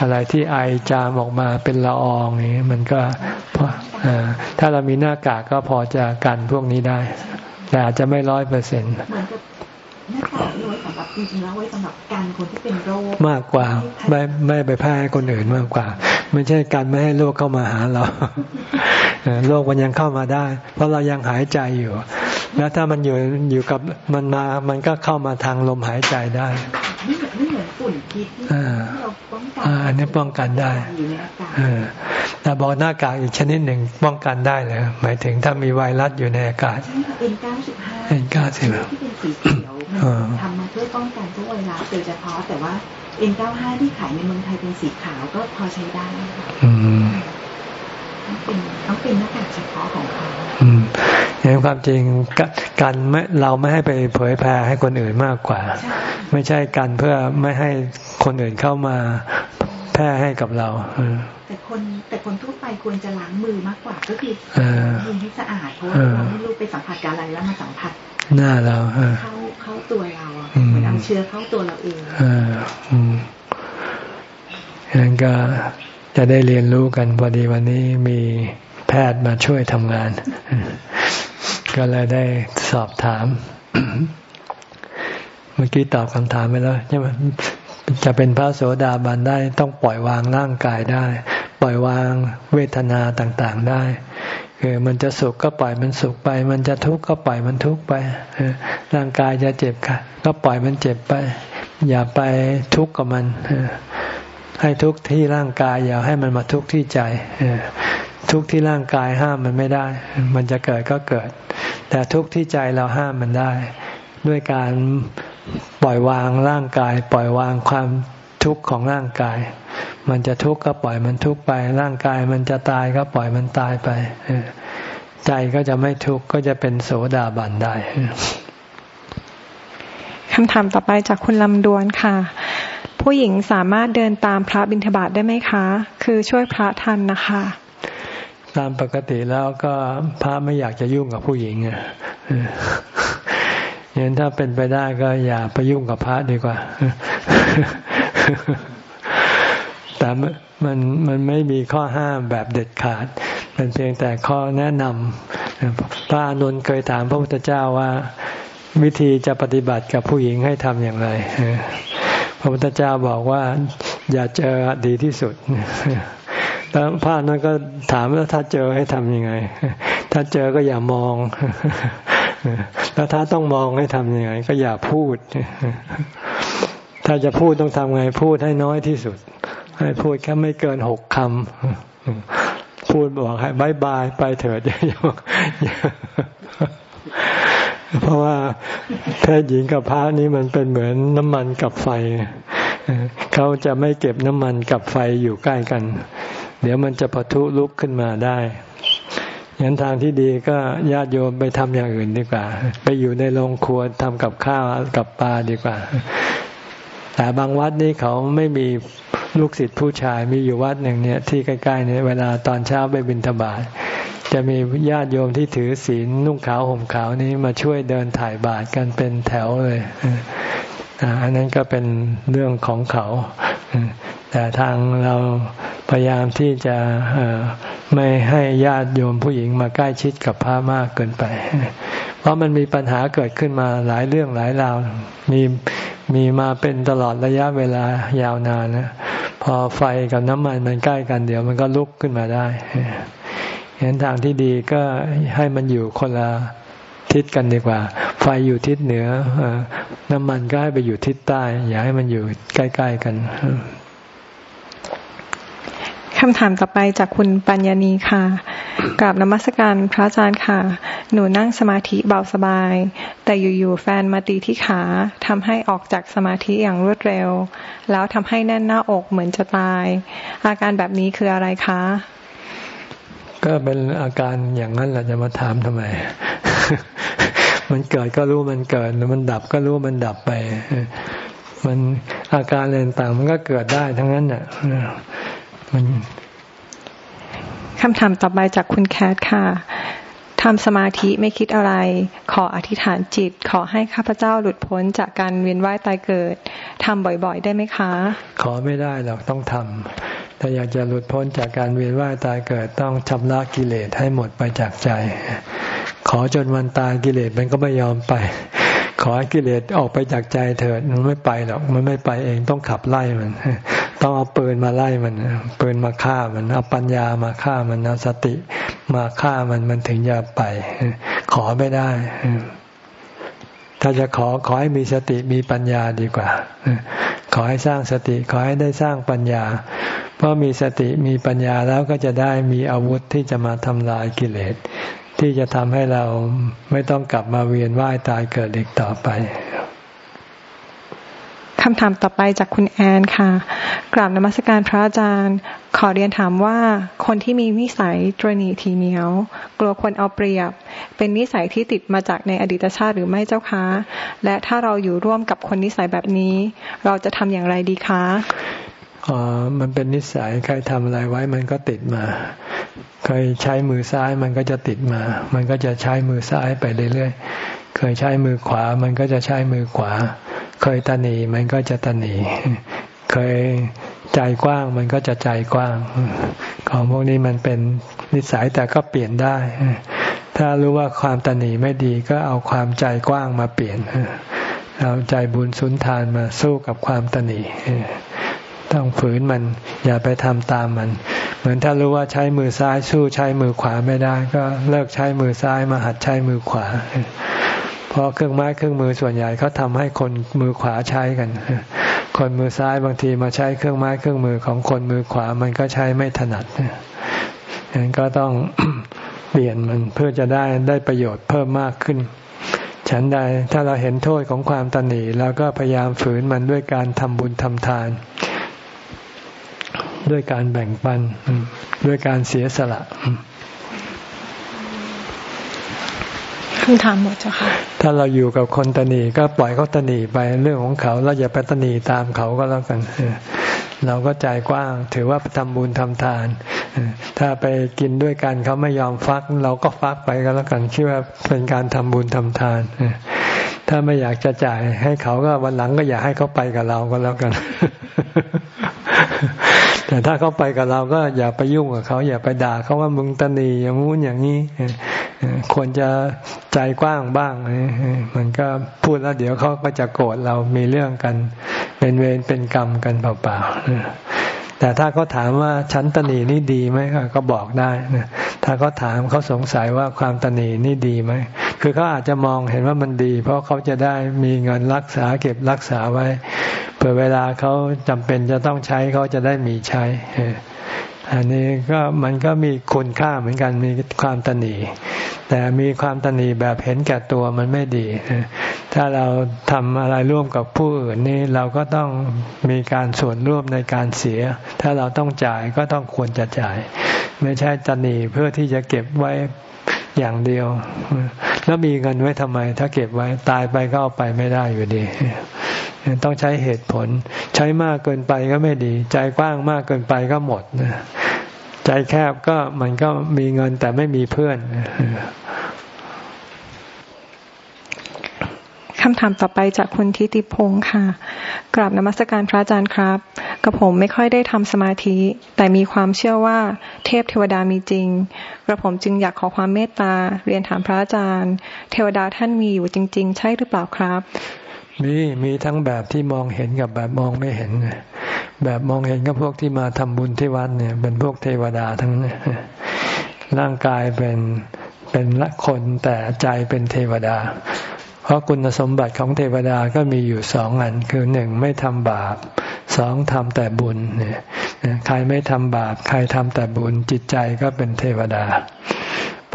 อะไรที่ไอจามออกมาเป็นละอองนี้ มันก็ถ้าเรามีหน้ากากก็พอจะกันพวกนี้ได้ แต่อาจจะไม่ร้อยเปอร์เซ็นต์หน้ากากไว้สำหรับจริงๆแล้วไว้สำหรับการคนที่เป็นโรคมากกว่า ไม่ไม่ไปแพร่ให้คนอื่นมากกว่า ไม่ใช่การไม่ให้โรคเข้ามาหาเราโรคมันยังเข้ามาได้ เพราะเรายังหายใจอยู่ แล้วถ้ามันอยู่อยู่กับมันมา มันก็เข้ามาทางลมหายใจได้ไม่เหมือนฝุ่นพิษที่เราป้ องกันอันนี้ป้องกันได้แต่บอกหน้ากากอีกชนิดหนึ่งป้องกันได้เลยหมายถึงถ้ามีไวรัสอยู่ในอากาศเอ็นเก้าสิบห้าที่เป็นสีเขียวทำมาเพื่อป้องกันทุกไวรัสโดยเฉพาะแต่ว่าเอ็นเก้าห้าที่ขายในเมืองไทยเป็นสีขาวก็พอใช้ได้ต้องเป็นต้องเป็นหน้ากากเฉพาะของเขา อืมอย่างความจริงการไม่เราไม่ให้ไปเผยแพร่ให้คนอื่นมากกว่า ไม่ใช่กันเพื่อไม่ให้คนอื่นเข้ามาแพร่ให้กับเราแต่คนแต่คนทั่วไปควรจะล้างมือมากกว่าก็คือมือให้สะอาดเพราะว่าเราไม่รู้ไปสัมผัสกับอะไรแล้วมาสัมผัสหน้าเราเข้าเข้าตัวเราเหมือนเอาเชื้อเข้าตัวเราเองอ่าอืมงั้นก็จะได้เรียนรู้กันพอดีวันนี้มีแพทย์มาช่วยทำงาน ก็เลยได้สอบถาม เมื่อกี้ตอบคำถามไปแล้วใช่ไหมจะเป็นพระโสดาบันได้ต้องปล่อยวางร่างกายได้ ปล่อยวางเวทนาต่างๆได้คือมันจะสุขก็ปล่อยมันสุขไป มันจะทุกข์ก็ปล่อยมันทุกข์ไปร่างกายจะเจ็บก็ปล่อยมันเจ็บไป อย่าไปทุกข์กับมันให้ทุกข์ที่ร่างกาย อย่าให้มันมาทุกข์ที่ใจ ทุกข์ที่ร่างกายห้ามมันไม่ได้ มันจะเกิดก็เกิด แต่ทุกข์ที่ใจเราห้ามมันได้ ด้วยการปล่อยวางร่างกาย ปล่อยวางความทุกข์ของร่างกาย มันจะทุกข์ก็ปล่อยมันทุกข์ไป ร่างกายมันจะตายก็ปล่อยมันตายไปใจก็จะไม่ทุกข์ก็จะเป็นโสดาบันได้คำถามต่อไปจากคุณลำดวนค่ะ ผู้หญิงสามารถเดินตามพระบิณฑบาตได้ไหมคะ คือช่วยพระทันนะคะ ตามปกติแล้วก็พระไม่อยากจะยุ่งกับผู้หญิงอะยันถ้าเป็นไปได้ก็อย่าไปยุ่งกับพระดีกว่า แต่มันมันไม่มีข้อห้ามแบบเด็ดขาดเป็นเพียงแต่ข้อแนะนำพระอนุนเคยถามพระพุทธเจ้าว่า วิธีจะปฏิบัติกับผู้หญิงให้ทำอย่างไร พระพุทธเจ้าบอกว่า อย่าเจอดีที่สุด แล้วพระนั้นก็ถามว่าถ้าเจอให้ทำยังไง ถ้าเจอก็อย่ามอง แล้วถ้าต้องมองให้ทำยังไง ก็อย่าพูด ถ้าจะพูดต้องทำไง พูดให้น้อยที่สุด ให้พูดแค่ไม่เกินหกคำ พูดบอกให้บายบายไปเถิดเพราะว่าแพทย์หญิงกับพระนี้มันเป็นเหมือนน้ำมันกับไฟเขาจะไม่เก็บน้ำมันกับไฟอยู่ใกล้กัน เดี๋ยวมันจะปะทุลุกขึ้นมาได้งั้นทางที่ดีก็ญาติโยมไปทำอย่างอื่นดีกว่า ไปอยู่ในโรงครัวทำกับข้าวกับปลาดีกว่า แต่บางวัดนี่เขาไม่มีลูกศิษย์ผู้ชายมีอยู่วัดหนึ่งเนี่ย ที่ใกล้ๆเนี่ยเวลาตอนเช้าไปบิณฑบาตจะมีญาติโยมที่ถือศีลนุ่งขาวห่มขาวนี้มาช่วยเดินถ่ายบาตรกันเป็นแถวเลย อันนั้นก็เป็นเรื่องของเขา แต่ทางเราพยายามที่จะไม่ให้ญาติโยมผู้หญิงมาใกล้ชิดกับพระมากเกินไป เพราะมันมีปัญหาเกิดขึ้นมาหลายเรื่องหลายราว มีมีมาเป็นตลอดระยะเวลายาวนานนะ พอไฟกับน้ำมันมันใกล้กันเดี๋ยวมันก็ลุกขึ้นมาได้เห็นทางที่ดีก็ให้มันอยู่คนละทิศกันดีกว่า ไฟอยู่ทิศเหนือ น้ำมันก็ให้ไปอยู่ทิศใต้ อย่าให้มันอยู่ใกล้ ๆกันคำถามต่อไปจากคุณปัญญานีค่ะ กราบนมัสการพระอาจารย์ค่ะ หนูนั่งสมาธิเบาสบาย แต่อยู่ๆแฟนมาตีที่ขาทำให้ออกจากสมาธิอย่างรวดเร็ว แล้วทำให้แน่นหน้าอกเหมือนจะตาย อาการแบบนี้คืออะไรคะ ก็เป็นอาการอย่างนั้นแหละจะมาถามทำไม มันเกิดก็รู้มันเกิด มันดับก็รู้มันดับไป มันอาการอะไรต่างมันก็เกิดได้ทั้งนั้นน่ะคำถามต่อไปจากคุณแคทค่ะทำสมาธิไม่คิดอะไร ขออธิษฐานจิต ขอให้ข้าพเจ้าหลุดพ้นจากการเวียนว่ายตายเกิดทำบ่อยๆ ได้ไหมคะ ขอไม่ได้หรอกต้องทำแต่อยากจะหลุดพ้นจากการเวียนว่ายตายเกิด ต้องชำระกิเลสให้หมดไปจากใจ ขอจนวันตายกิเลสมันก็ไม่ยอมไป ขอให้กิเลสออกไปจากใจเถิดมันไม่ไปหรอกมันไม่ไปเองต้องขับไล่มัน ต้องเอาปืนมาไล่มันปืนมาฆ่ามันเอาปัญญามาฆ่ามันเอาสติมาฆ่ามันมันถึงจะไป ขอไม่ได้ถ้าจะขอขอให้มีสติมีปัญญาดีกว่า ขอให้สร้างสติขอให้ได้สร้างปัญญา เพราะมีสติมีปัญญาแล้วก็จะได้มีอาวุธที่จะมาทำลายกิเลส ที่จะทำให้เราไม่ต้องกลับมาเวียนว่ายตายเกิดอีกต่อไปคำถามต่อไปจากคุณแอนค่ะ กราบนมัสการพระอาจารย์ ขอเรียนถามว่า คนที่มีนิสัยตรณีทีเหนียว กลัวคนเอาเปรียบ เป็นนิสัยที่ติดมาจากในอดีตชาติหรือไม่เจ้าคะ และถ้าเราอยู่ร่วมกับคนนิสัยแบบนี้ เราจะทำอย่างไรดีคะอ๋อมันเป็นนิสัยใครทำอะไรไว้มันก็ติดมา เคยใช้มือซ้ายมันก็จะติดมา มันก็จะใช้มือซ้ายไปเรื่อยๆ เคยใช้มือขวา มันก็จะใช้มือขวา เคยตนีมันก็จะตนี เคยใจกว้างมันก็จะใจกว้าง ของพวกนี้มันเป็นนิสัยแต่ก็เปลี่ยนได้ ถ้ารู้ว่าความตนีไม่ดีก็เอาความใจกว้างมาเปลี่ยน เอาใจบุญสุนทานมาสู้กับความตนี ต้องฝืนมัน อย่าไปทำตามมัน เหมือนถ้ารู้ว่าใช้มือซ้ายสู้ใช้มือขวาไม่ได้ ก็เลิกใช้มือซ้ายมาหัดใช้มือขวาเพราะเครื่องไม้เครื่องมือส่วนใหญ่เขาทำให้คนมือขวาใช้กัน คนมือซ้ายบางทีมาใช้เครื่องไม้เครื่องมือของคนมือขวามันก็ใช้ไม่ถนัดนั้นก็ต้องเปลี่ยนมันเพื่อจะได้ได้ประโยชน์เพิ่มมากขึ้น ฉันใดถ้าเราเห็นโทษของความตนีเราก็พยายามฝืนมันด้วยการทำบุญทำทาน ด้วยการแบ่งปัน ด้วยการเสียสละคำถามหมดจ้ะค่ะ ถ้าเราอยู่กับคนตนีก็ปล่อยเขาตนีไปเรื่องของเขาเราอย่าไปตนีตามเขาก็แล้วกันเราก็ใจกว้าง ถือว่าทำบุญทำทาน ถ้าไปกินด้วยกันเขาไม่ยอมฟัก เราก็ฟักไปก็แล้วกันคิดว่าเป็นการทำบุญทำทาน ถ้าไม่อยากจะจ่ายให้เขาก็วันหลังก็อย่าให้เขาไปกับเราก็แล้วกัน แต่ถ้าเขาไปกับเราก็อย่าไปยุ่งกับเขาอย่าไปด่าเขาว่ามึงตนีอย่างงู้นอย่างนี้ควรจะใจกว้างบ้าง มันก็พูดแล้วเดี๋ยวเขาก็จะโกรธเรามีเรื่องกัน เป็นเวรเป็นกรรมกันเปล่าๆ แต่ถ้าเขาถามว่าชั้นตนีนี่ดีไหมก็บอกได้นะถ้าเขาถามเขาสงสัยว่าความตนีนี่ดีไหมคือเขาอาจจะมองเห็นว่ามันดี เพราะเขาจะได้มีเงินรักษาเก็บรักษาไว้เผื่อเวลาเขาจำเป็นจะต้องใช้เขาจะได้มีใช้ อันนี้ก็มันก็มีคุณค่าเหมือนกันมีความตนีแต่มีความตนีแบบเห็นแก่ตัวมันไม่ดี ถ้าเราทำอะไรร่วมกับผู้อื่นนี่เราก็ต้องมีการส่วนร่วมในการเสีย ถ้าเราต้องจ่ายก็ต้องควรจะจ่าย ไม่ใช่ตนีเพื่อที่จะเก็บไว้ อย่างเดียว แล้วมีเงินไว้ทำไม ถ้าเก็บไว้ตายไปก็เอาไปไม่ได้อยู่ดี ต้องใช้เหตุผล ใช้มากเกินไปก็ไม่ดี ใจกว้างมากเกินไปก็หมดใจแคบก็มันก็มีเงินแต่ไม่มีเพื่อน คำถามต่อไปจากคุณทิติพงศ์ค่ะ กราบนมัสการพระอาจารย์ครับ กระผมไม่ค่อยได้ทำสมาธิ แต่มีความเชื่อว่าเทพเทวดามีจริง กระผมจึงอยากขอความเมตตาเรียนถามพระอาจารย์ เทวดาท่านมีอยู่จริง ๆ ใช่หรือเปล่าครับ มีมีทั้งแบบที่มองเห็นกับแบบมองไม่เห็น แบบมองเห็นก็พวกที่มาทำบุญที่วัดเนี่ย เป็นพวกเทวดาทั้งนั้นร่างกายเป็นเป็นละคนแต่ใจเป็นเทวดา เพราะคุณสมบัติของเทวดาก็มีอยู่สองอัน คือหนึ่งไม่ทำบาปสองทำแต่บุญเนี่ยใครไม่ทำบาปใครทำแต่บุญจิตใจก็เป็นเทวดา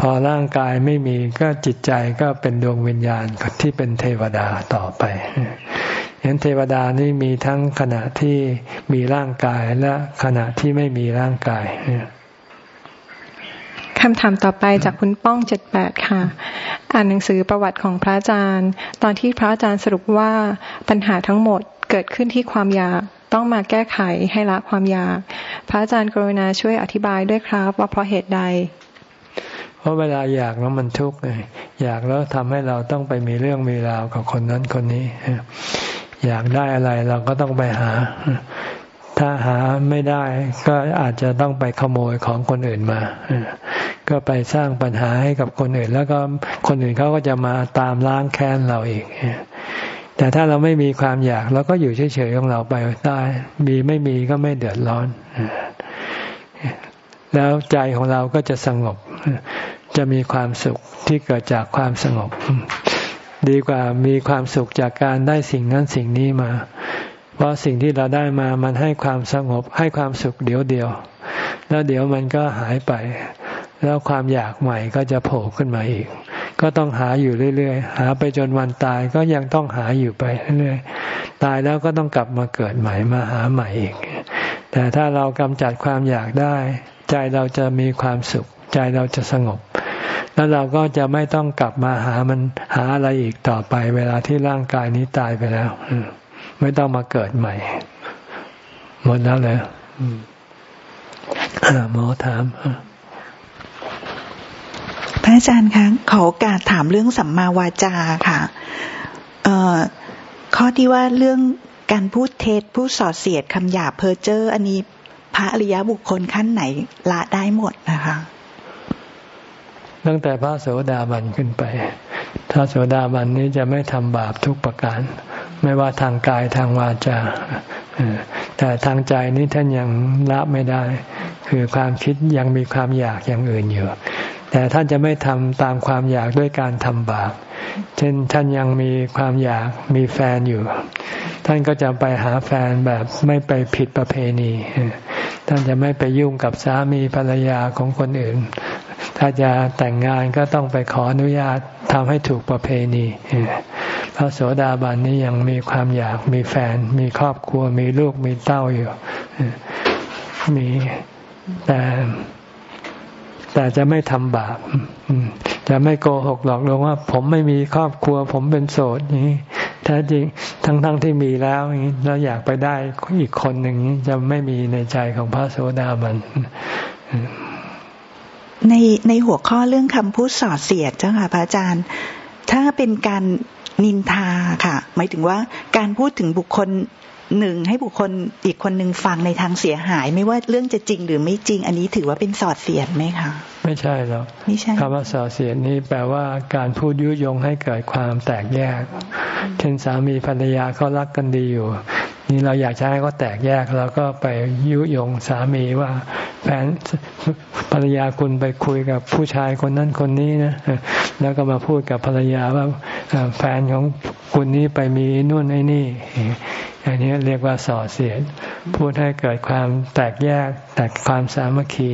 พอร่างกายไม่มีก็จิตใจก็เป็นดวงวิญญาณที่เป็นเทวดาต่อไปฉะนั้นเทวดานี่มีทั้งขณะที่มีร่างกายและขณะที่ไม่มีร่างกาย คำถามต่อไปจากคุณป้องเจ็ดแปดค่ะ อ่านหนังสือประวัติของพระอาจารย์ ตอนที่พระอาจารย์สรุปว่าปัญหาทั้งหมดเกิดขึ้นที่ความอยากต้องมาแก้ไขให้ละความอยาก พระอาจารย์กรุณาช่วยอธิบายด้วยครับ ว่าเพราะเหตุใด เพราะเวลาอยากแล้วมันทุกข์เลยอยากแล้วทำให้เราต้องไปมีเรื่องมีราวกับคนนั้นคนนี้ อยากได้อะไรเราก็ต้องไปหา ถ้าหาไม่ได้ก็อาจจะต้องไปขโมยของคนอื่นมา ก็ไปสร้างปัญหาให้กับคนอื่น แล้วก็คนอื่นเขาก็จะมาตามล้างแค้นเราอีกแต่ถ้าเราไม่มีความอยากเราก็อยู่เฉยๆของเราไปได้มีไม่มีก็ไม่เดือดร้อน แล้วใจของเราก็จะสงบ จะมีความสุขที่เกิดจากความสงบ ดีกว่ามีความสุขจากการได้สิ่งนั้นสิ่งนี้มา เพราะสิ่งที่เราได้มามันให้ความสงบให้ความสุขเดียวเดียว แล้วเดี๋ยวมันก็หายไป แล้วความอยากใหม่ก็จะโผล่ขึ้นมาอีก ก็ต้องหาอยู่เรื่อยๆ หาไปจนวันตายก็ยังต้องหาอยู่ไปเรื่อยๆ ตายแล้วก็ต้องกลับมาเกิดใหม่มาหาใหม่อีก แต่ถ้าเรากำจัดความอยากได้ ใจเราจะมีความสุข ใจเราจะสงบ แล้วเราก็จะไม่ต้องกลับมาหามันหาอะไรอีกต่อไป เวลาที่ร่างกายนี้ตายไปแล้ว ไม่ต้องมาเกิดใหม่ หมดแล้วเลยหมอถาม ระอาจารย์คะขอโอกาสถามเรื่องสัมมาวาจาค่ะเอ่อข้อที่ว่าเรื่องการพูดเท็จพูดส่อเสียดคำหยาเพ้อเจ้ออันนี้พระอริยบุคคลขั้นไหนละได้หมดนะคะตั้งแต่พระโสดาบันขึ้นไป ถ้าโสดาบันนี้จะไม่ทำบาปทุกประการ ไม่ว่าทางกายทางวาจา แต่ทางใจนี้ท่านยังละไม่ได้ คือความคิดยังมีความอยากอย่างอื่นอยู่ แต่ท่านจะไม่ทำตามความอยากด้วยการทำบาป เช่นท่านยังมีความอยากมีแฟนอยู่ ท่านก็จะไปหาแฟนแบบไม่ไปผิดประเพณี ท่านจะไม่ไปยุ่งกับสามีภรรยาของคนอื่น ถ้าจะแต่งงานก็ต้องไปขออนุญาตทำให้ถูกประเพณีพระโสดาบันนี้ยังมีความอยากมีแฟน มีครอบครัวมีลูกมีเต้าอยู่มีแต่ แต่จะไม่ทำบาป จะไม่โกหกหลอกลวงว่า ผมไม่มีครอบครัว ผมเป็นโสดอย่างนี้แท้จริงทั้งๆทที่มีแล้วอย่างนี้แล้วอยากไปได้อีกคนหนึ่งจะไม่มีในใจของพระโสดาบันในในหัวข้อเรื่องคำพูดสอดเสียดเจ้าค่ะพระอาจารย์ ถ้าเป็นการนินทาค่ะ หมายถึงว่าการพูดถึงบุคคล หนึ่งให้บุคคลอีกคนหนึ่งฟังในทางเสียหาย ไม่ว่าเรื่องจะจริงหรือไม่จริง อันนี้ถือว่าเป็นสอดเสียดไหมคะ ไม่ใช่หรอกไม่ใช่คำว่าสอดเสียดนี้แปลว่าการพูดยุยงให้เกิดความแตกแยก เช่นสามีภรรยาเขารักกันดีอยู่ นี่เราอยากจะให้เขาแตกแยกเราก็ไปยุยงสามีว่าแฟนภรรยาคุณไปคุยกับผู้ชายคนนั้นคนนี้นะแล้วก็มาพูดกับภรรยาว่าแฟนของคุณนี้ไปมีนู่นไอ้นี่อันนี้เรียกว่าส่อเสียด พูดให้เกิดความแตกแยกแตกความสามัคคี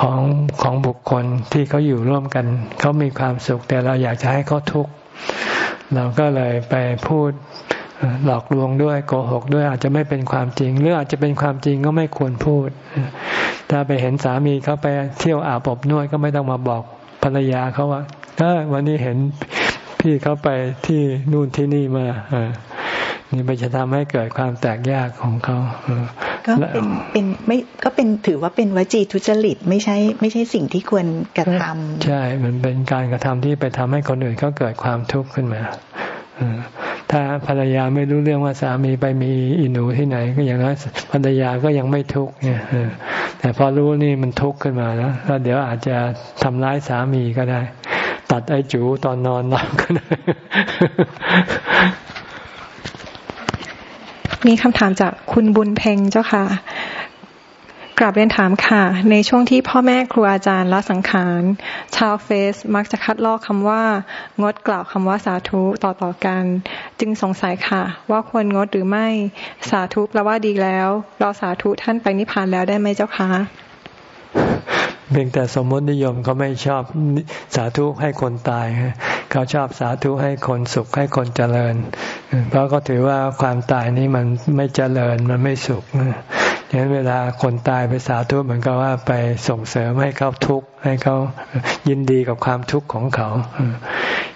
ของของบุคคลที่เขาอยู่ร่วมกันเขามีความสุขแต่เราอยากจะให้เขาทุกข์เราก็เลยไปพูด หลอกลวงด้วยโกหกด้วยอาจจะไม่เป็นความจริง หรืออาจจะเป็นความจริงก็ไม่ควรพูด ถ้าไปเห็นสามีเขาไปเที่ยวอาบอบนวดก็ไม่ต้องมาบอกภรรยาเขาว่าเออวันนี้เห็นพี่เขาไปที่นู่นที่นี่มานี่ไปจะทำให้เกิดความแตกแยกของเขาก็เป็นเป็นไม่ก็เป็นถือว่าเป็นวจีทุจริตไม่ใช่ไม่ใช่สิ่งที่ควรกระทำใช่ มันเป็นการกระทำที่ไปทำให้คนอื่นเขาเกิดความทุกข์ขึ้นมา ถ้าภรรยาไม่รู้เรื่องว่าสามีไปมีอินูที่ไหน ก็อย่างนั้นภรรยาก็ยังไม่ทุกข์เนี่ยแต่พอรู้นี่มันทุกข์ขึ้นมาแล้วแล้วเดี๋ยวอาจจะทำร้ายสามีก็ได้ ตัดไอ้จูตอนนอนหลับก็ได้มีคำถามจากคุณบุญเพ็งเจ้าค่ะ กลับเรียนถามค่ะ ในช่วงที่พ่อแม่ครูอาจารย์ละสังขาร ชาวเฟซมักจะคัดลอกคำว่า งดกล่าวคำว่าสาธุต่อต่อกัน จึงสงสัยค่ะ ว่าควรงดหรือไม่สาธุแปลว่าดีแล้ว เราสาธุท่านไปนิพพานแล้วได้ไหมเจ้าคะ เพียงแต่สมมตินิยมเขาไม่ชอบสาธุให้คนตาย เขาชอบสาธุให้คนสุขให้คนเจริญ เพราะก็ถือว่าความตายนี้มันไม่เจริญมันไม่สุขฉะนั้นเวลาคนตายไปสาธุเหมือนกับว่าไปส่งเสริมให้เขาทุกข์ให้เขายินดีกับความทุกข์ของเขา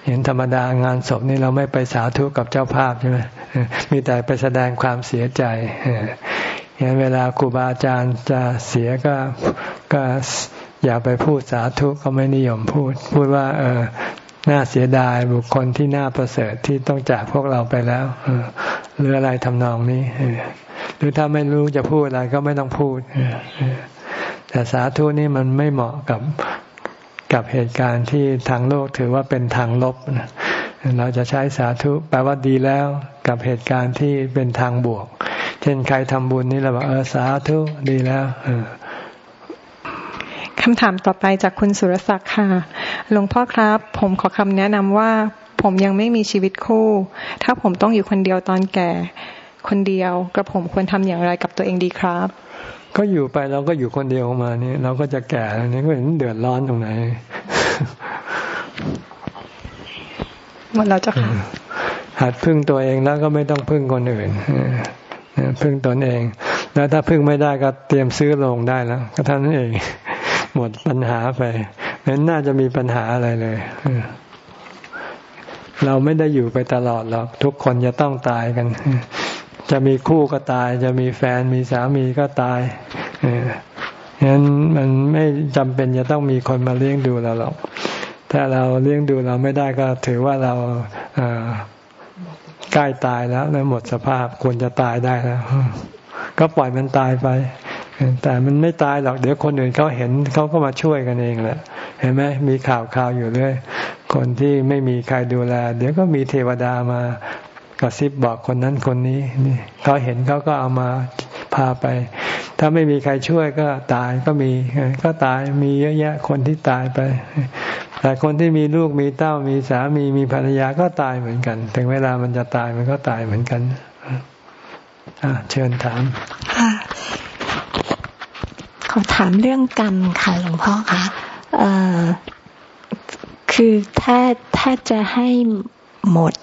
เห็นธรรมดางานศพนี่เราไม่ไปสาธุกับเจ้าภาพใช่ไหมมีแต่ไปแสดงความเสียใจ เห็นเวลาครูบาอาจารย์จะเสียก็ก็อย่าไปพูดสาธุก็ไม่นิยมพูด พูดว่า เออน่าเสียดายบุคคลที่น่าประเสริฐที่ต้องจากพวกเราไปแล้วหรืออะไรทำนองนี้หรือถ้าไม่รู้จะพูดอะไรก็ไม่ต้องพูดแต่สาธุนี่มันไม่เหมาะกับกับเหตุการณ์ที่ทางโลกถือว่าเป็นทางลบเราจะใช้สาธุแปลว่าดีแล้ว กับเหตุการณ์ที่เป็นทางบวก เช่นใครทำบุญนี่เราบอกเออสาธุดีแล้วคำถามต่อไปจากคุณสุรศักดิ์ค่ะ หลวงพ่อครับ ผมขอคำแนะนำว่า ผมยังไม่มีชีวิตคู่ ถ้าผมต้องอยู่คนเดียวตอนแก่ คนเดียวกระผมควรทำอย่างไรกับตัวเองดีครับ ก็อยู่ไปเราก็อยู่คนเดียวมานี่เราก็จะแก่แล้วนี่ก็เห็นเดือดร้อนตรงไหนหมดแล้วเจ้าค่ะ หัดพึ่งตัวเองแล้วก็ไม่ต้องพึ่งคนอื่นพึ่งตนเอง แล้วถ้าพึ่งไม่ได้ก็เตรียมซื้อลงได้แล้วก็ท่านั้นเอง หมดปัญหาไปไม่น่าจะมีปัญหาอะไรเลยเราไม่ได้อยู่ไปตลอดหรอกทุกคนจะต้องตายกัน จะมีคู่ก็ตาย จะมีแฟนมีสามีก็ตายเออฉะนั้นมันไม่จำเป็นจะต้องมีคนมาเลี้ยงดูเราหรอก ถ้าเราเลี้ยงดูเราไม่ได้ก็ถือว่าเรา ใกล้ตายแล้วแล้วหมดสภาพควรจะตายได้แล้ว ก็ปล่อยมันตายไป แต่มันไม่ตายหรอกเดี๋ยวคนอื่นเขาเห็นเขาก็มาช่วยกันเองแหละเห็นไหมมีข่าวข่าวอยู่เรื่อยคนที่ไม่มีใครดูแล เดี๋ยวก็มีเทวดามากระซิบบอกคนนั้นคนนี้นี่เขาเห็นเขาก็เอามาพาไป ถ้าไม่มีใครช่วยก็ตายก็มี ก็ตายมีเยอะแยะคนที่ตายไป แต่คนที่มีลูกมีเต้ามีสามีมีภรรยาก็ตายเหมือนกัน ถึงเวลามันจะตายมันก็ตายเหมือนกันเชิญถามค่ะขอถามเรื่องกรรมค่ะหลวงพ่อคะเอ่อคือถ้าถ้าจะให้หมด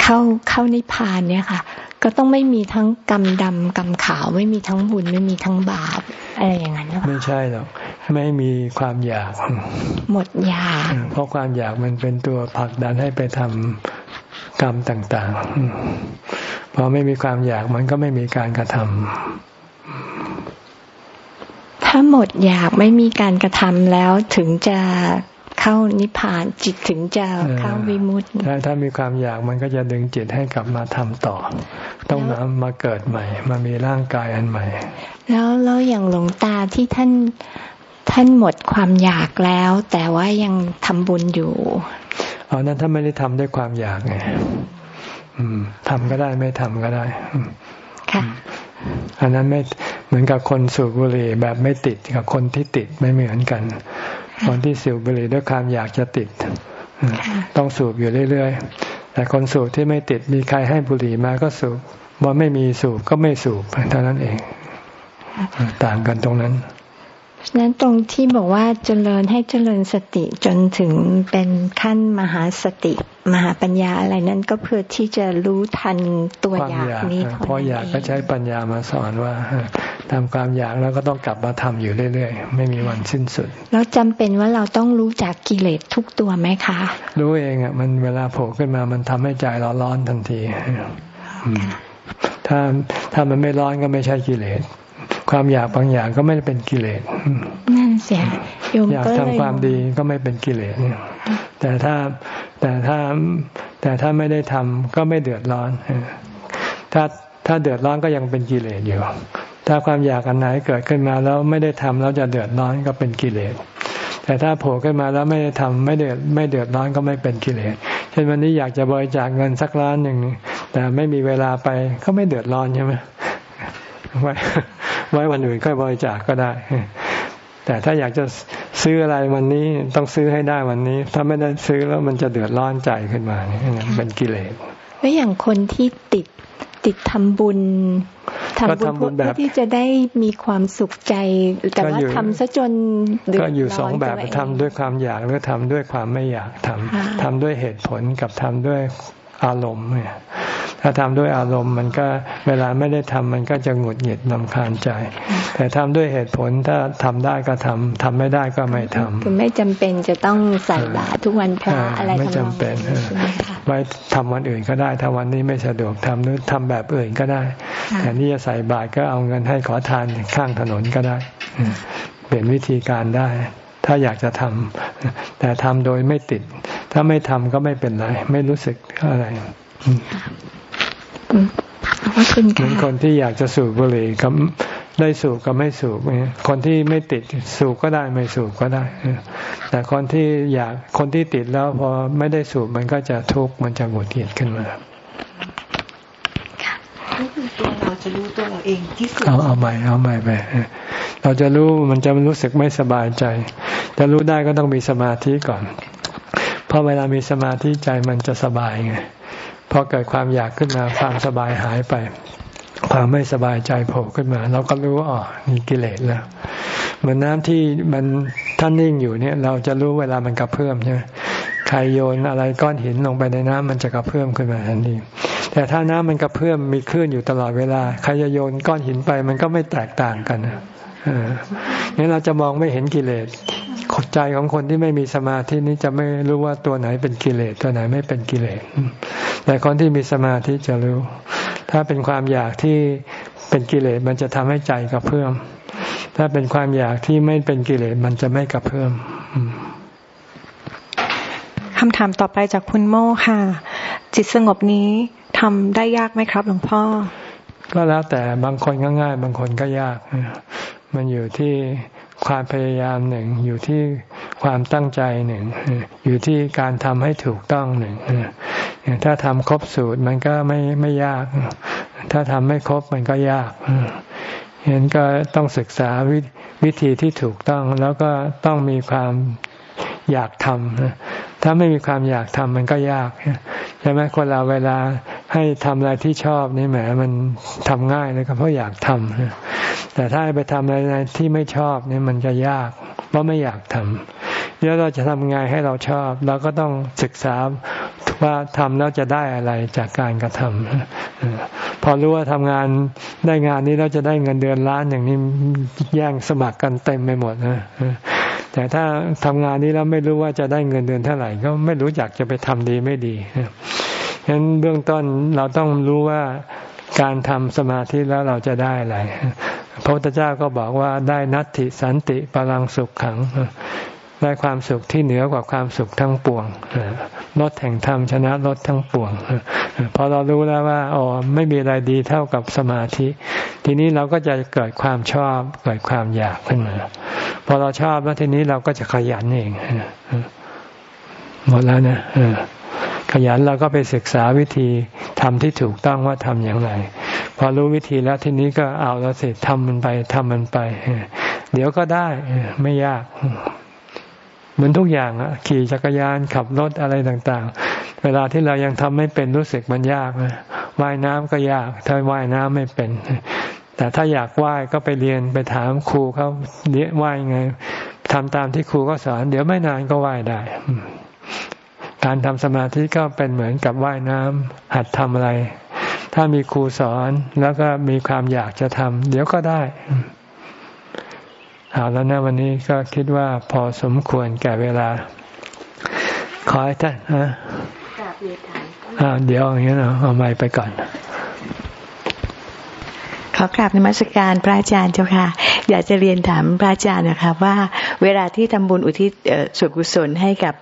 เข้าเข้านิพพานเนี่ยค่ะ ก็ต้องไม่มีทั้งกรรมดำกรรมขาวไม่มีทั้งบุญไม่มีทั้งบาปอะไรอย่างนั้นไม่ใช่หรอกไม่มีความอยาก หมดอยากเพราะความอยากมันเป็นตัวผลักดันให้ไปทำกรรมต่างๆพอไม่มีความอยากมันก็ไม่มีการกระทำถ้าหมดอยากไม่มีการกระทำแล้วถึงจะ เข้านิพพานจิตถึงจะเข้าวิมุตติถ้าถ้ามีความอยากมันก็จะดึงจิตให้กลับมาทำต่อ ต้องมามาเกิดใหม่ มามีร่างกายอันใหม่ แล้วแล้วอย่างหลวงตาที่ท่านท่านหมดความอยากแล้ว แต่ว่ายังทำบุญอยู่อ๋อนั้นถ้าไม่ได้ทำด้วยความอยากไงอืมทำก็ได้ไม่ทำก็ได้ค่ะอันนั้นไม่เหมือนกับคนสูบบุหรี่แบบไม่ติดกับคนที่ติดไม่เหมือนกัน คนที่สูบบุหรี่ด้วยความอยากจะติด ต้องสูบอยู่เรื่อยๆ แต่คนสูบที่ไม่ติดมีใครให้บุหรี่มาก็สูบว่าไม่มีสูบก็ไม่สูบเท่านั้นเอง ต่างกันตรงนั้นนั้นตรงที่บอกว่าเจริญให้เจริญสติจนถึงเป็นขั้นมหาสติ มหาปัญญาอะไรนั้นก็เพื่อที่จะรู้ทันตัวอยากนี้เพราะอยากก็ใช้ปัญญามาสอนว่า ทำความอยากแล้วก็ต้องกลับมาทำอยู่เรื่อยๆ ไม่มีวันสิ้นสุด แล้วจำเป็นว่าเราต้องรู้จักกิเลสทุกตัวไหมคะ รู้เองอะมันเวลาโผล่ขึ้นมามันทำให้ใจเราร้อนทันทีถ้าถ้ามันไม่ร้อนก็ไม่ใช่กิเลสความอยากบางอย่างก็ไม่ได้เป็นกิเลสนั่นเสียอยากทำความดีก็ไม่เป็นกิเลสเนี่ยแต่ถ้าแต่ถ้าแต่ถ้าไม่ได้ทำก็ไม่เดือดร้อนถ้าถ้าเดือดร้อนก็ยังเป็นกิเลสอยู่ ถ้าความอยากอันไหนเกิดขึ้นมาแล้วไม่ได้ทำแล้วจะเดือดร้อนก็เป็นกิเลส แต่ถ้าโผล่ขึ้นมาแล้วไม่ได้ทำไม่เดือดไม่เดือดร้อนก็ไม่เป็นกิเลส เช่นวันนี้อยากจะบริจาคเงินสักล้านหนึ่งแต่ไม่มีเวลาไปก็ไม่เดือดร้อนใช่ไหมไว้ไว้วันอื่นค่อยบริจาคกก็ได้ แต่ถ้าอยากจะซื้ออะไรวันนี้ต้องซื้อให้ได้วันนี้ ถ้าไม่ได้ซื้อแล้วมันจะเดือดร้อนใจขึ้นมาเนี่ยเป็นกิเลสแล้วอย่างคนที่ติดติดทำบุญ ทำบุญเพื่อที่จะได้มีความสุขใจ แต่ว่าทำซะจนก็อยู่สองแบบทำด้วยความอยากหรือทำด้วยความไม่อยากทำทำด้วยเหตุผลกับทำด้วยอารมณ์เนี่ย ถ้าทำด้วยอารมณ์มันก็เวลาไม่ได้ทำมันก็จะหงุดหงิดลำคาญใจ แต่ทำด้วยเหตุผลถ้าทำได้ก็ทำทำไม่ได้ก็ไม่ทำคือไม่จำเป็นจะต้องใส่บาตรทุกวันพระอะไรไม่จำเป็นไว้ทำวันอื่นก็ได้ถ้าวันนี้ไม่สะดวกทำหรือทำแบบอื่นก็ได้แต่นี่จะใส่บาตรก็เอาเงินให้ขอทานข้างถนนก็ได้ เปลี่ยนวิธีการได้ ถ้าอยากจะทำแต่ทำโดยไม่ติด ถ้าไม่ทำก็ไม่เป็นไร ไม่รู้สึกอะไร เหมือนคนที่อยากจะสูบบุหรี่กับได้สูบกับไม่สูบคนที่ไม่ติดสูบก็ได้ไม่สูบก็ได้ แต่คนที่อยากคนที่ติดแล้วพอไม่ได้สูบมันก็จะทุกข์มันจะหงุดหงิดขึ้นมาตัวเราจะรู้ตัวเราเองที่สุดเอาเอาใหม่เอาใหม่ไปเราจะรู้มันจะรู้สึกไม่สบายใจ จะรู้ได้ก็ต้องมีสมาธิก่อน เพราะเวลามีสมาธิใจมันจะสบายไง พอเกิดความอยากขึ้นมาความสบายหายไป ความไม่สบายใจโผล่ขึ้นมา เราก็รู้ว่าอ๋อมีกิเลสแล้วเหมือนน้ำที่มันท่านนิ่งอยู่เนี่ย เราจะรู้เวลามันกระเพื่อมใช่ไหมใครโยนอะไรก้อนหินลงไปในน้ำมันจะกระเพื่อมขึ้นมาทันทีแต่ถ้าน้ำมันกระเพื่อมมีคลื่นอยู่ตลอดเวลา ใครจะโยนก้อนหินไปมันก็ไม่แตกต่างกันนะนี่เราจะมองไม่เห็นกิเลส ใจของคนที่ไม่มีสมาธินี้จะไม่รู้ว่าตัวไหนเป็นกิเลสตัวไหนไม่เป็นกิเลสแต่คนที่มีสมาธิจะรู้ ถ้าเป็นความอยากที่เป็นกิเลสมันจะทำให้ใจกระเพื่อมถ้าเป็นความอยากที่ไม่เป็นกิเลสมันจะไม่กระเพื่อมคำถามต่อไปจากคุณโม่ค่ะ จิตสงบนี้ทำได้ยากไหมครับหลวงพ่อ ก็แล้วแต่บางคนก็ง่าย บางคนก็ยาก มันอยู่ที่ ความพยายามหนึ่ง อยู่ที่ความตั้งใจหนึ่ง อยู่ที่การทำให้ถูกต้องหนึ่งถ้าทำครบสูตรมันก็ไม่ไม่ยาก ถ้าทำไม่ครบมันก็ยากเห็นก็ต้องศึกษาววิธีที่ถูกต้องแล้วก็ต้องมีความ อยากทำถ้าไม่มีความอยากทำมันก็ยากใช่ไหมคนเราเวลาให้ทำอะไรที่ชอบนี่แหมมันทำง่ายเลยก็เพราะอยากทำแต่ถ้าไปทำอะไรที่ไม่ชอบนี่มันจะยาก เพราะไม่อยากทำแล้วเราจะทำไงให้เราชอบ เราก็ต้องศึกษาว่าทำแล้วจะได้อะไรจากการกระทำพอรู้ว่าทำงานได้งานนี้เราจะได้เงินเดือนล้านอย่างนี้แย่งสมัครกันเต็มไปหมดนะ แต่ถ้าทำงานนี้แล้วไม่รู้ว่าจะได้เงินเดือนเท่าไหร่ ก็ไม่รู้จักจะไปทำดีไม่ดีฉะนั้นเบื้องต้นเราต้องรู้ว่าการทำสมาธิแล้วเราจะได้อะไรพระพุทธเจ้าก็บอกว่าได้นัตติสันติพลังสุขขัง ได้ความสุขที่เหนือกว่าความสุขทั้งปวงลดแห่งธรรมชนะลดทั้งปวงพอเรารู้แล้วว่าอ๋อไม่มีอะไรดีเท่ากับสมาธิ ทีนี้เราก็จะเกิดความชอบเกิดความอยากขึ้นมาพอเราชอบแล้วทีนี้เราก็จะขยันเองหมดแล้วนะขยันเราก็ไปศึกษาวิธีทำที่ถูกต้องว่าทำอย่างไร พอรู้วิธีแล้วทีนี้ก็เอาแล้วสิทำมันไปทำมันไป เดี๋ยวก็ได้ไม่ยาก เหมือนทุกอย่างอะขี่จักรยานขับรถอะไรต่างๆ เวลาที่เรายังทำไม่เป็นรู้สึกมันยากนะว่ายน้ำก็ยาก ถ้าว่ายน้ำไม่เป็น แต่ถ้าอยากว่ายก็ไปเรียนไปถามครูเขาเรียว่ายไงทำตามที่ครูก็สอน เดี๋ยวไม่นานก็ว่ายได้ การทำสมาธิก็เป็นเหมือนกับว่ายน้ำหัดทำอะไร ถ้ามีครูสอนแล้วก็มีความอยากจะทำเดี๋ยวก็ได้ เอาแล้วนะวันนี้ก็คิดว่าพอสมควรแก่เวลา ขอให้ท่านฮะเดี๋ยวอย่างนี้เนาะเอาไม้ไปก่อนขอกราบนมัสการพระอาจารย์เจ้าค่ะ อยากจะเรียนถามพระอาจารย์นะคะว่าเวลาที่ทำบุญอุทิศส่วนกุศลให้กับ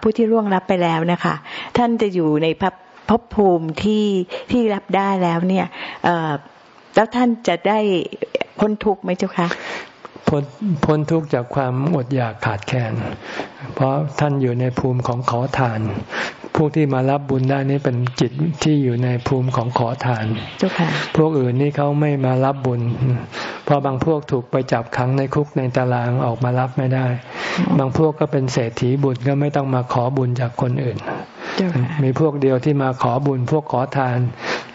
ผู้ที่ร่วงรับไปแล้วนะคะ ท่านจะอยู่ในภพภูมิที่ที่รับได้แล้วเนี่ยแล้วท่านจะได้พ้นทุกข์ไหมเจ้าคะ พ้นพ้นทุกข์จากความอดอยากขาดแคลนเพราะท่านอยู่ในภูมิของขอทานพวกที่มารับบุญได้นี่เป็นจิตที่อยู่ในภูมิของขอทานพวกอื่นนี่เขาไม่มารับบุญ เพราะบางพวกถูกไปจับขังในคุกในตารางออกมารับไม่ได้ บางพวกก็เป็นเศรษฐีบุญก็ไม่ต้องมาขอบุญจากคนอื่น มีพวกเดียวที่มาขอบุญพวกขอทาน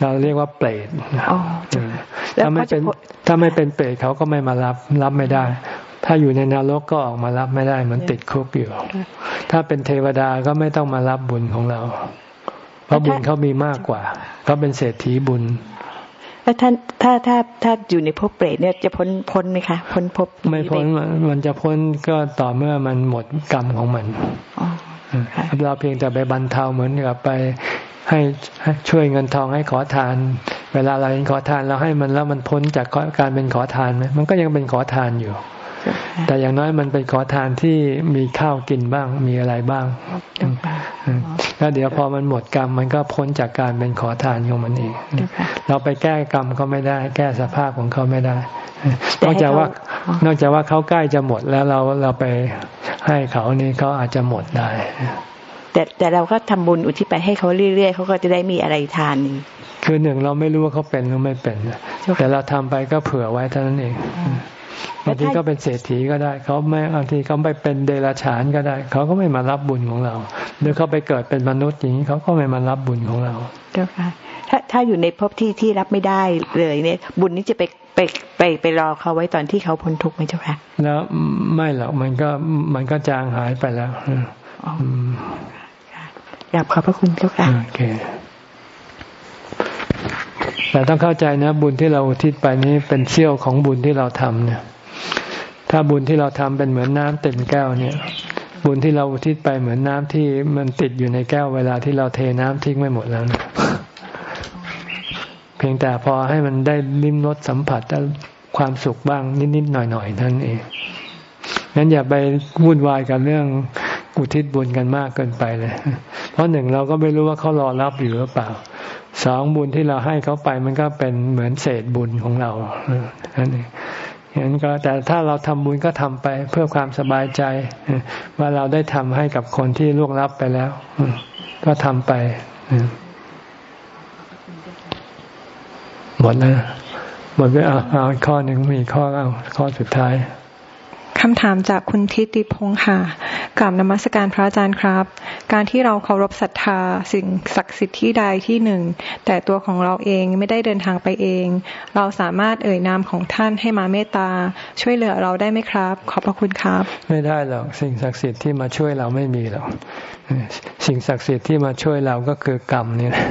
เราเรียกว่าเปรตถ้าไม่เป็นถ้าไม่เป็นเปรตเขาก็ไม่มารับรับไม่ได้ถ้าอยู่ในนรกก็ออกมารับไม่ได้เหมือนติดคุกอยู่ ถ้าเป็นเทวดาก็ไม่ต้องมารับบุญของเรา เพราะบุญเขามีมากกว่าเขาเป็นเศรษฐีบุญแล้วท่านถ้าถ้าถ้าอยู่ในภพเปรตเนี่ยจะพ้นพ้นไหมคะ พ้นภพไม่พ้นมันจะพ้นก็ต่อเมื่อมันหมดกรรมของมันเราเพียงแต่ไปบรรเทาเหมือนกับไป ให้ช่วยเงินทองให้ขอทาน เวลาเราเป็นขอทานเราให้มันแล้วมันพ้นจากการเป็นขอทานไหมมันก็ยังเป็นขอทานอยู่ แต่อย่างน้อยมันเป็นขอทานที่มีข้าวกินบ้างมีอะไรบ้างแล้วเดี๋ยวพอมันหมดกรรมมันก็พ้นจากการเป็นขอทานของมันเองเราไปแก้กรรมเขาไม่ได้ แก้สภาพของเขาไม่ได้นอกจากว่านอกจากว่าเขาใกล้จะหมดแล้วเราเราไปให้เขานี่เขาอาจจะหมดได้ แต่แต่เราก็ทำบุญอุทิศไปให้เขาเรื่อยๆเขาก็จะได้มีอะไรทานคือหนึ่งเราไม่รู้ว่าเขาเป็นหรือไม่เป็น แต่เราทำไปก็เผื่อไว้เท่านั้นเองบางทีก็เป็นเศรษฐีก็ได้เขาไม่บางทีเขาไปเป็นเดรัจฉานก็ได้ เขาก็ไม่มารับบุญของเรา หรือเขาไปเกิดเป็นมนุษย์อย่างนี้เขาก็ไม่มารับบุญของเราเจ้าค่ะถ้าถ้าอยู่ในภพที่ที่รับไม่ได้เลยเนี่ย บุญนี้จะไปไปไปไปรอเขาไว้ตอนที่เขาพ้นทุกข์ไหมเจ้าค่ะแล้วไม่หรอกมันก็มันก็จางหายไปแล้วอ ยากขอบพระคุณเจ้าค่ะโอเคแต่ต้องเข้าใจนะบุญที่เราทิศไปนี้เป็นเสี้ยวของบุญที่เราทำเนี่ย ถ้าบุญที่เราทำเป็นเหมือนน้ำเต็มแก้วเนี่ย บุญที่เราทิศไปเหมือนน้ำที่มันติดอยู่ในแก้วเวลาที่เราเทน้ำทิ้งไม่หมดแล้วนะเพียงแต่พอให้มันได้ลิ้มรสสัมผัสความสุขบ้างนิดๆหน่อยๆนั่นเองงั้นอย่าไปวุ่นวายกับเรื่อง อุทิศบุญกันมากเกินไปเลย เพราะหนึ่งเราก็ไม่รู้ว่าเขารอรับอยู่หรือเปล่า สองบุญที่เราให้เขาไปมันก็เป็นเหมือนเศษบุญของเรานั่นเองงั้นก็แต่ถ้าเราทำบุญก็ทำไปเพื่อความสบายใจ ว่าเราได้ทำให้กับคนที่ล่วงลับไปแล้ว ก็ทำไปหมดแล้วหมดไปเอาเอาข้อหนึ่งมีข้อเอาข้อสุดท้าย คำถามจากคุณทิติพงค์ค่ะกราบนมัสการพระอาจารย์ครับ การที่เราเคารพศรัทธาสิ่งศักดิ์สิทธิ์ที่ใดที่หนึ่ง แต่ตัวของเราเองไม่ได้เดินทางไปเอง เราสามารถเอ่ยนามของท่านให้มาเมตตา ช่วยเหลือเราได้ไหมครับ ขอบพระคุณครับ ไม่ได้หรอกสิ่งศักดิ์สิทธิ์ที่มาช่วยเราไม่มีหรอก สิ่งศักดิ์สิทธิ์ที่มาช่วยเราก็คือกรรมนี่แหละ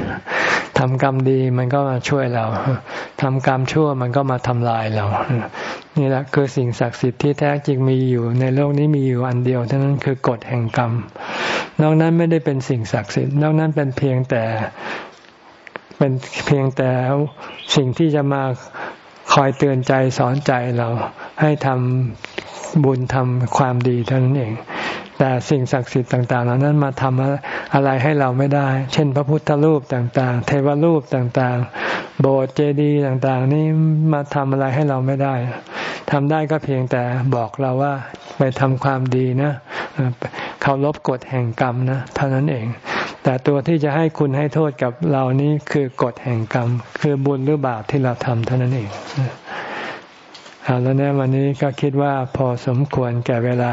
ทำกรรมดีมันก็มาช่วยเราทำกรรมชั่วมันก็มาทำลายเรา นี่แหละคือสิ่งศักดิ์สิทธิ์ที่แท้จริงมีอยู่ ในโลกนี้มีอยู่อันเดียวเท่านั้นคือกฎแห่งกรรม นอกนั้นไม่ได้เป็นสิ่งศักดิ์สิทธิ์ นอกนั้นเป็นเพียงแต่เป็นเพียงแต่สิ่งที่จะมาคอยเตือนใจสอนใจเราให้ทำบุญทำความดีเท่านั้นเอง แต่สิ่งศักดิ์สิทธิ์ต่าง ๆ เหล่านั้นมาทำอะไรให้เราไม่ได้ เช่น พระพุทธรูปต่าง ๆ เทวรูปต่าง ๆ โบสถ์เจดีย์ต่าง ๆ นี่มาทำอะไรให้เราไม่ได้ทำได้ก็เพียงแต่บอกเราว่าไปทำความดีนะเคารพกฎแห่งกรรมนะเท่านั้นเอง แต่ตัวที่จะให้คุณให้โทษกับเรานี้คือกฎแห่งกรรม คือบุญหรือบาปที่เราทำเท่านั้นเองเอาแล้วเนี่ยวันนี้ก็คิดว่าพอสมควรแก่เวลา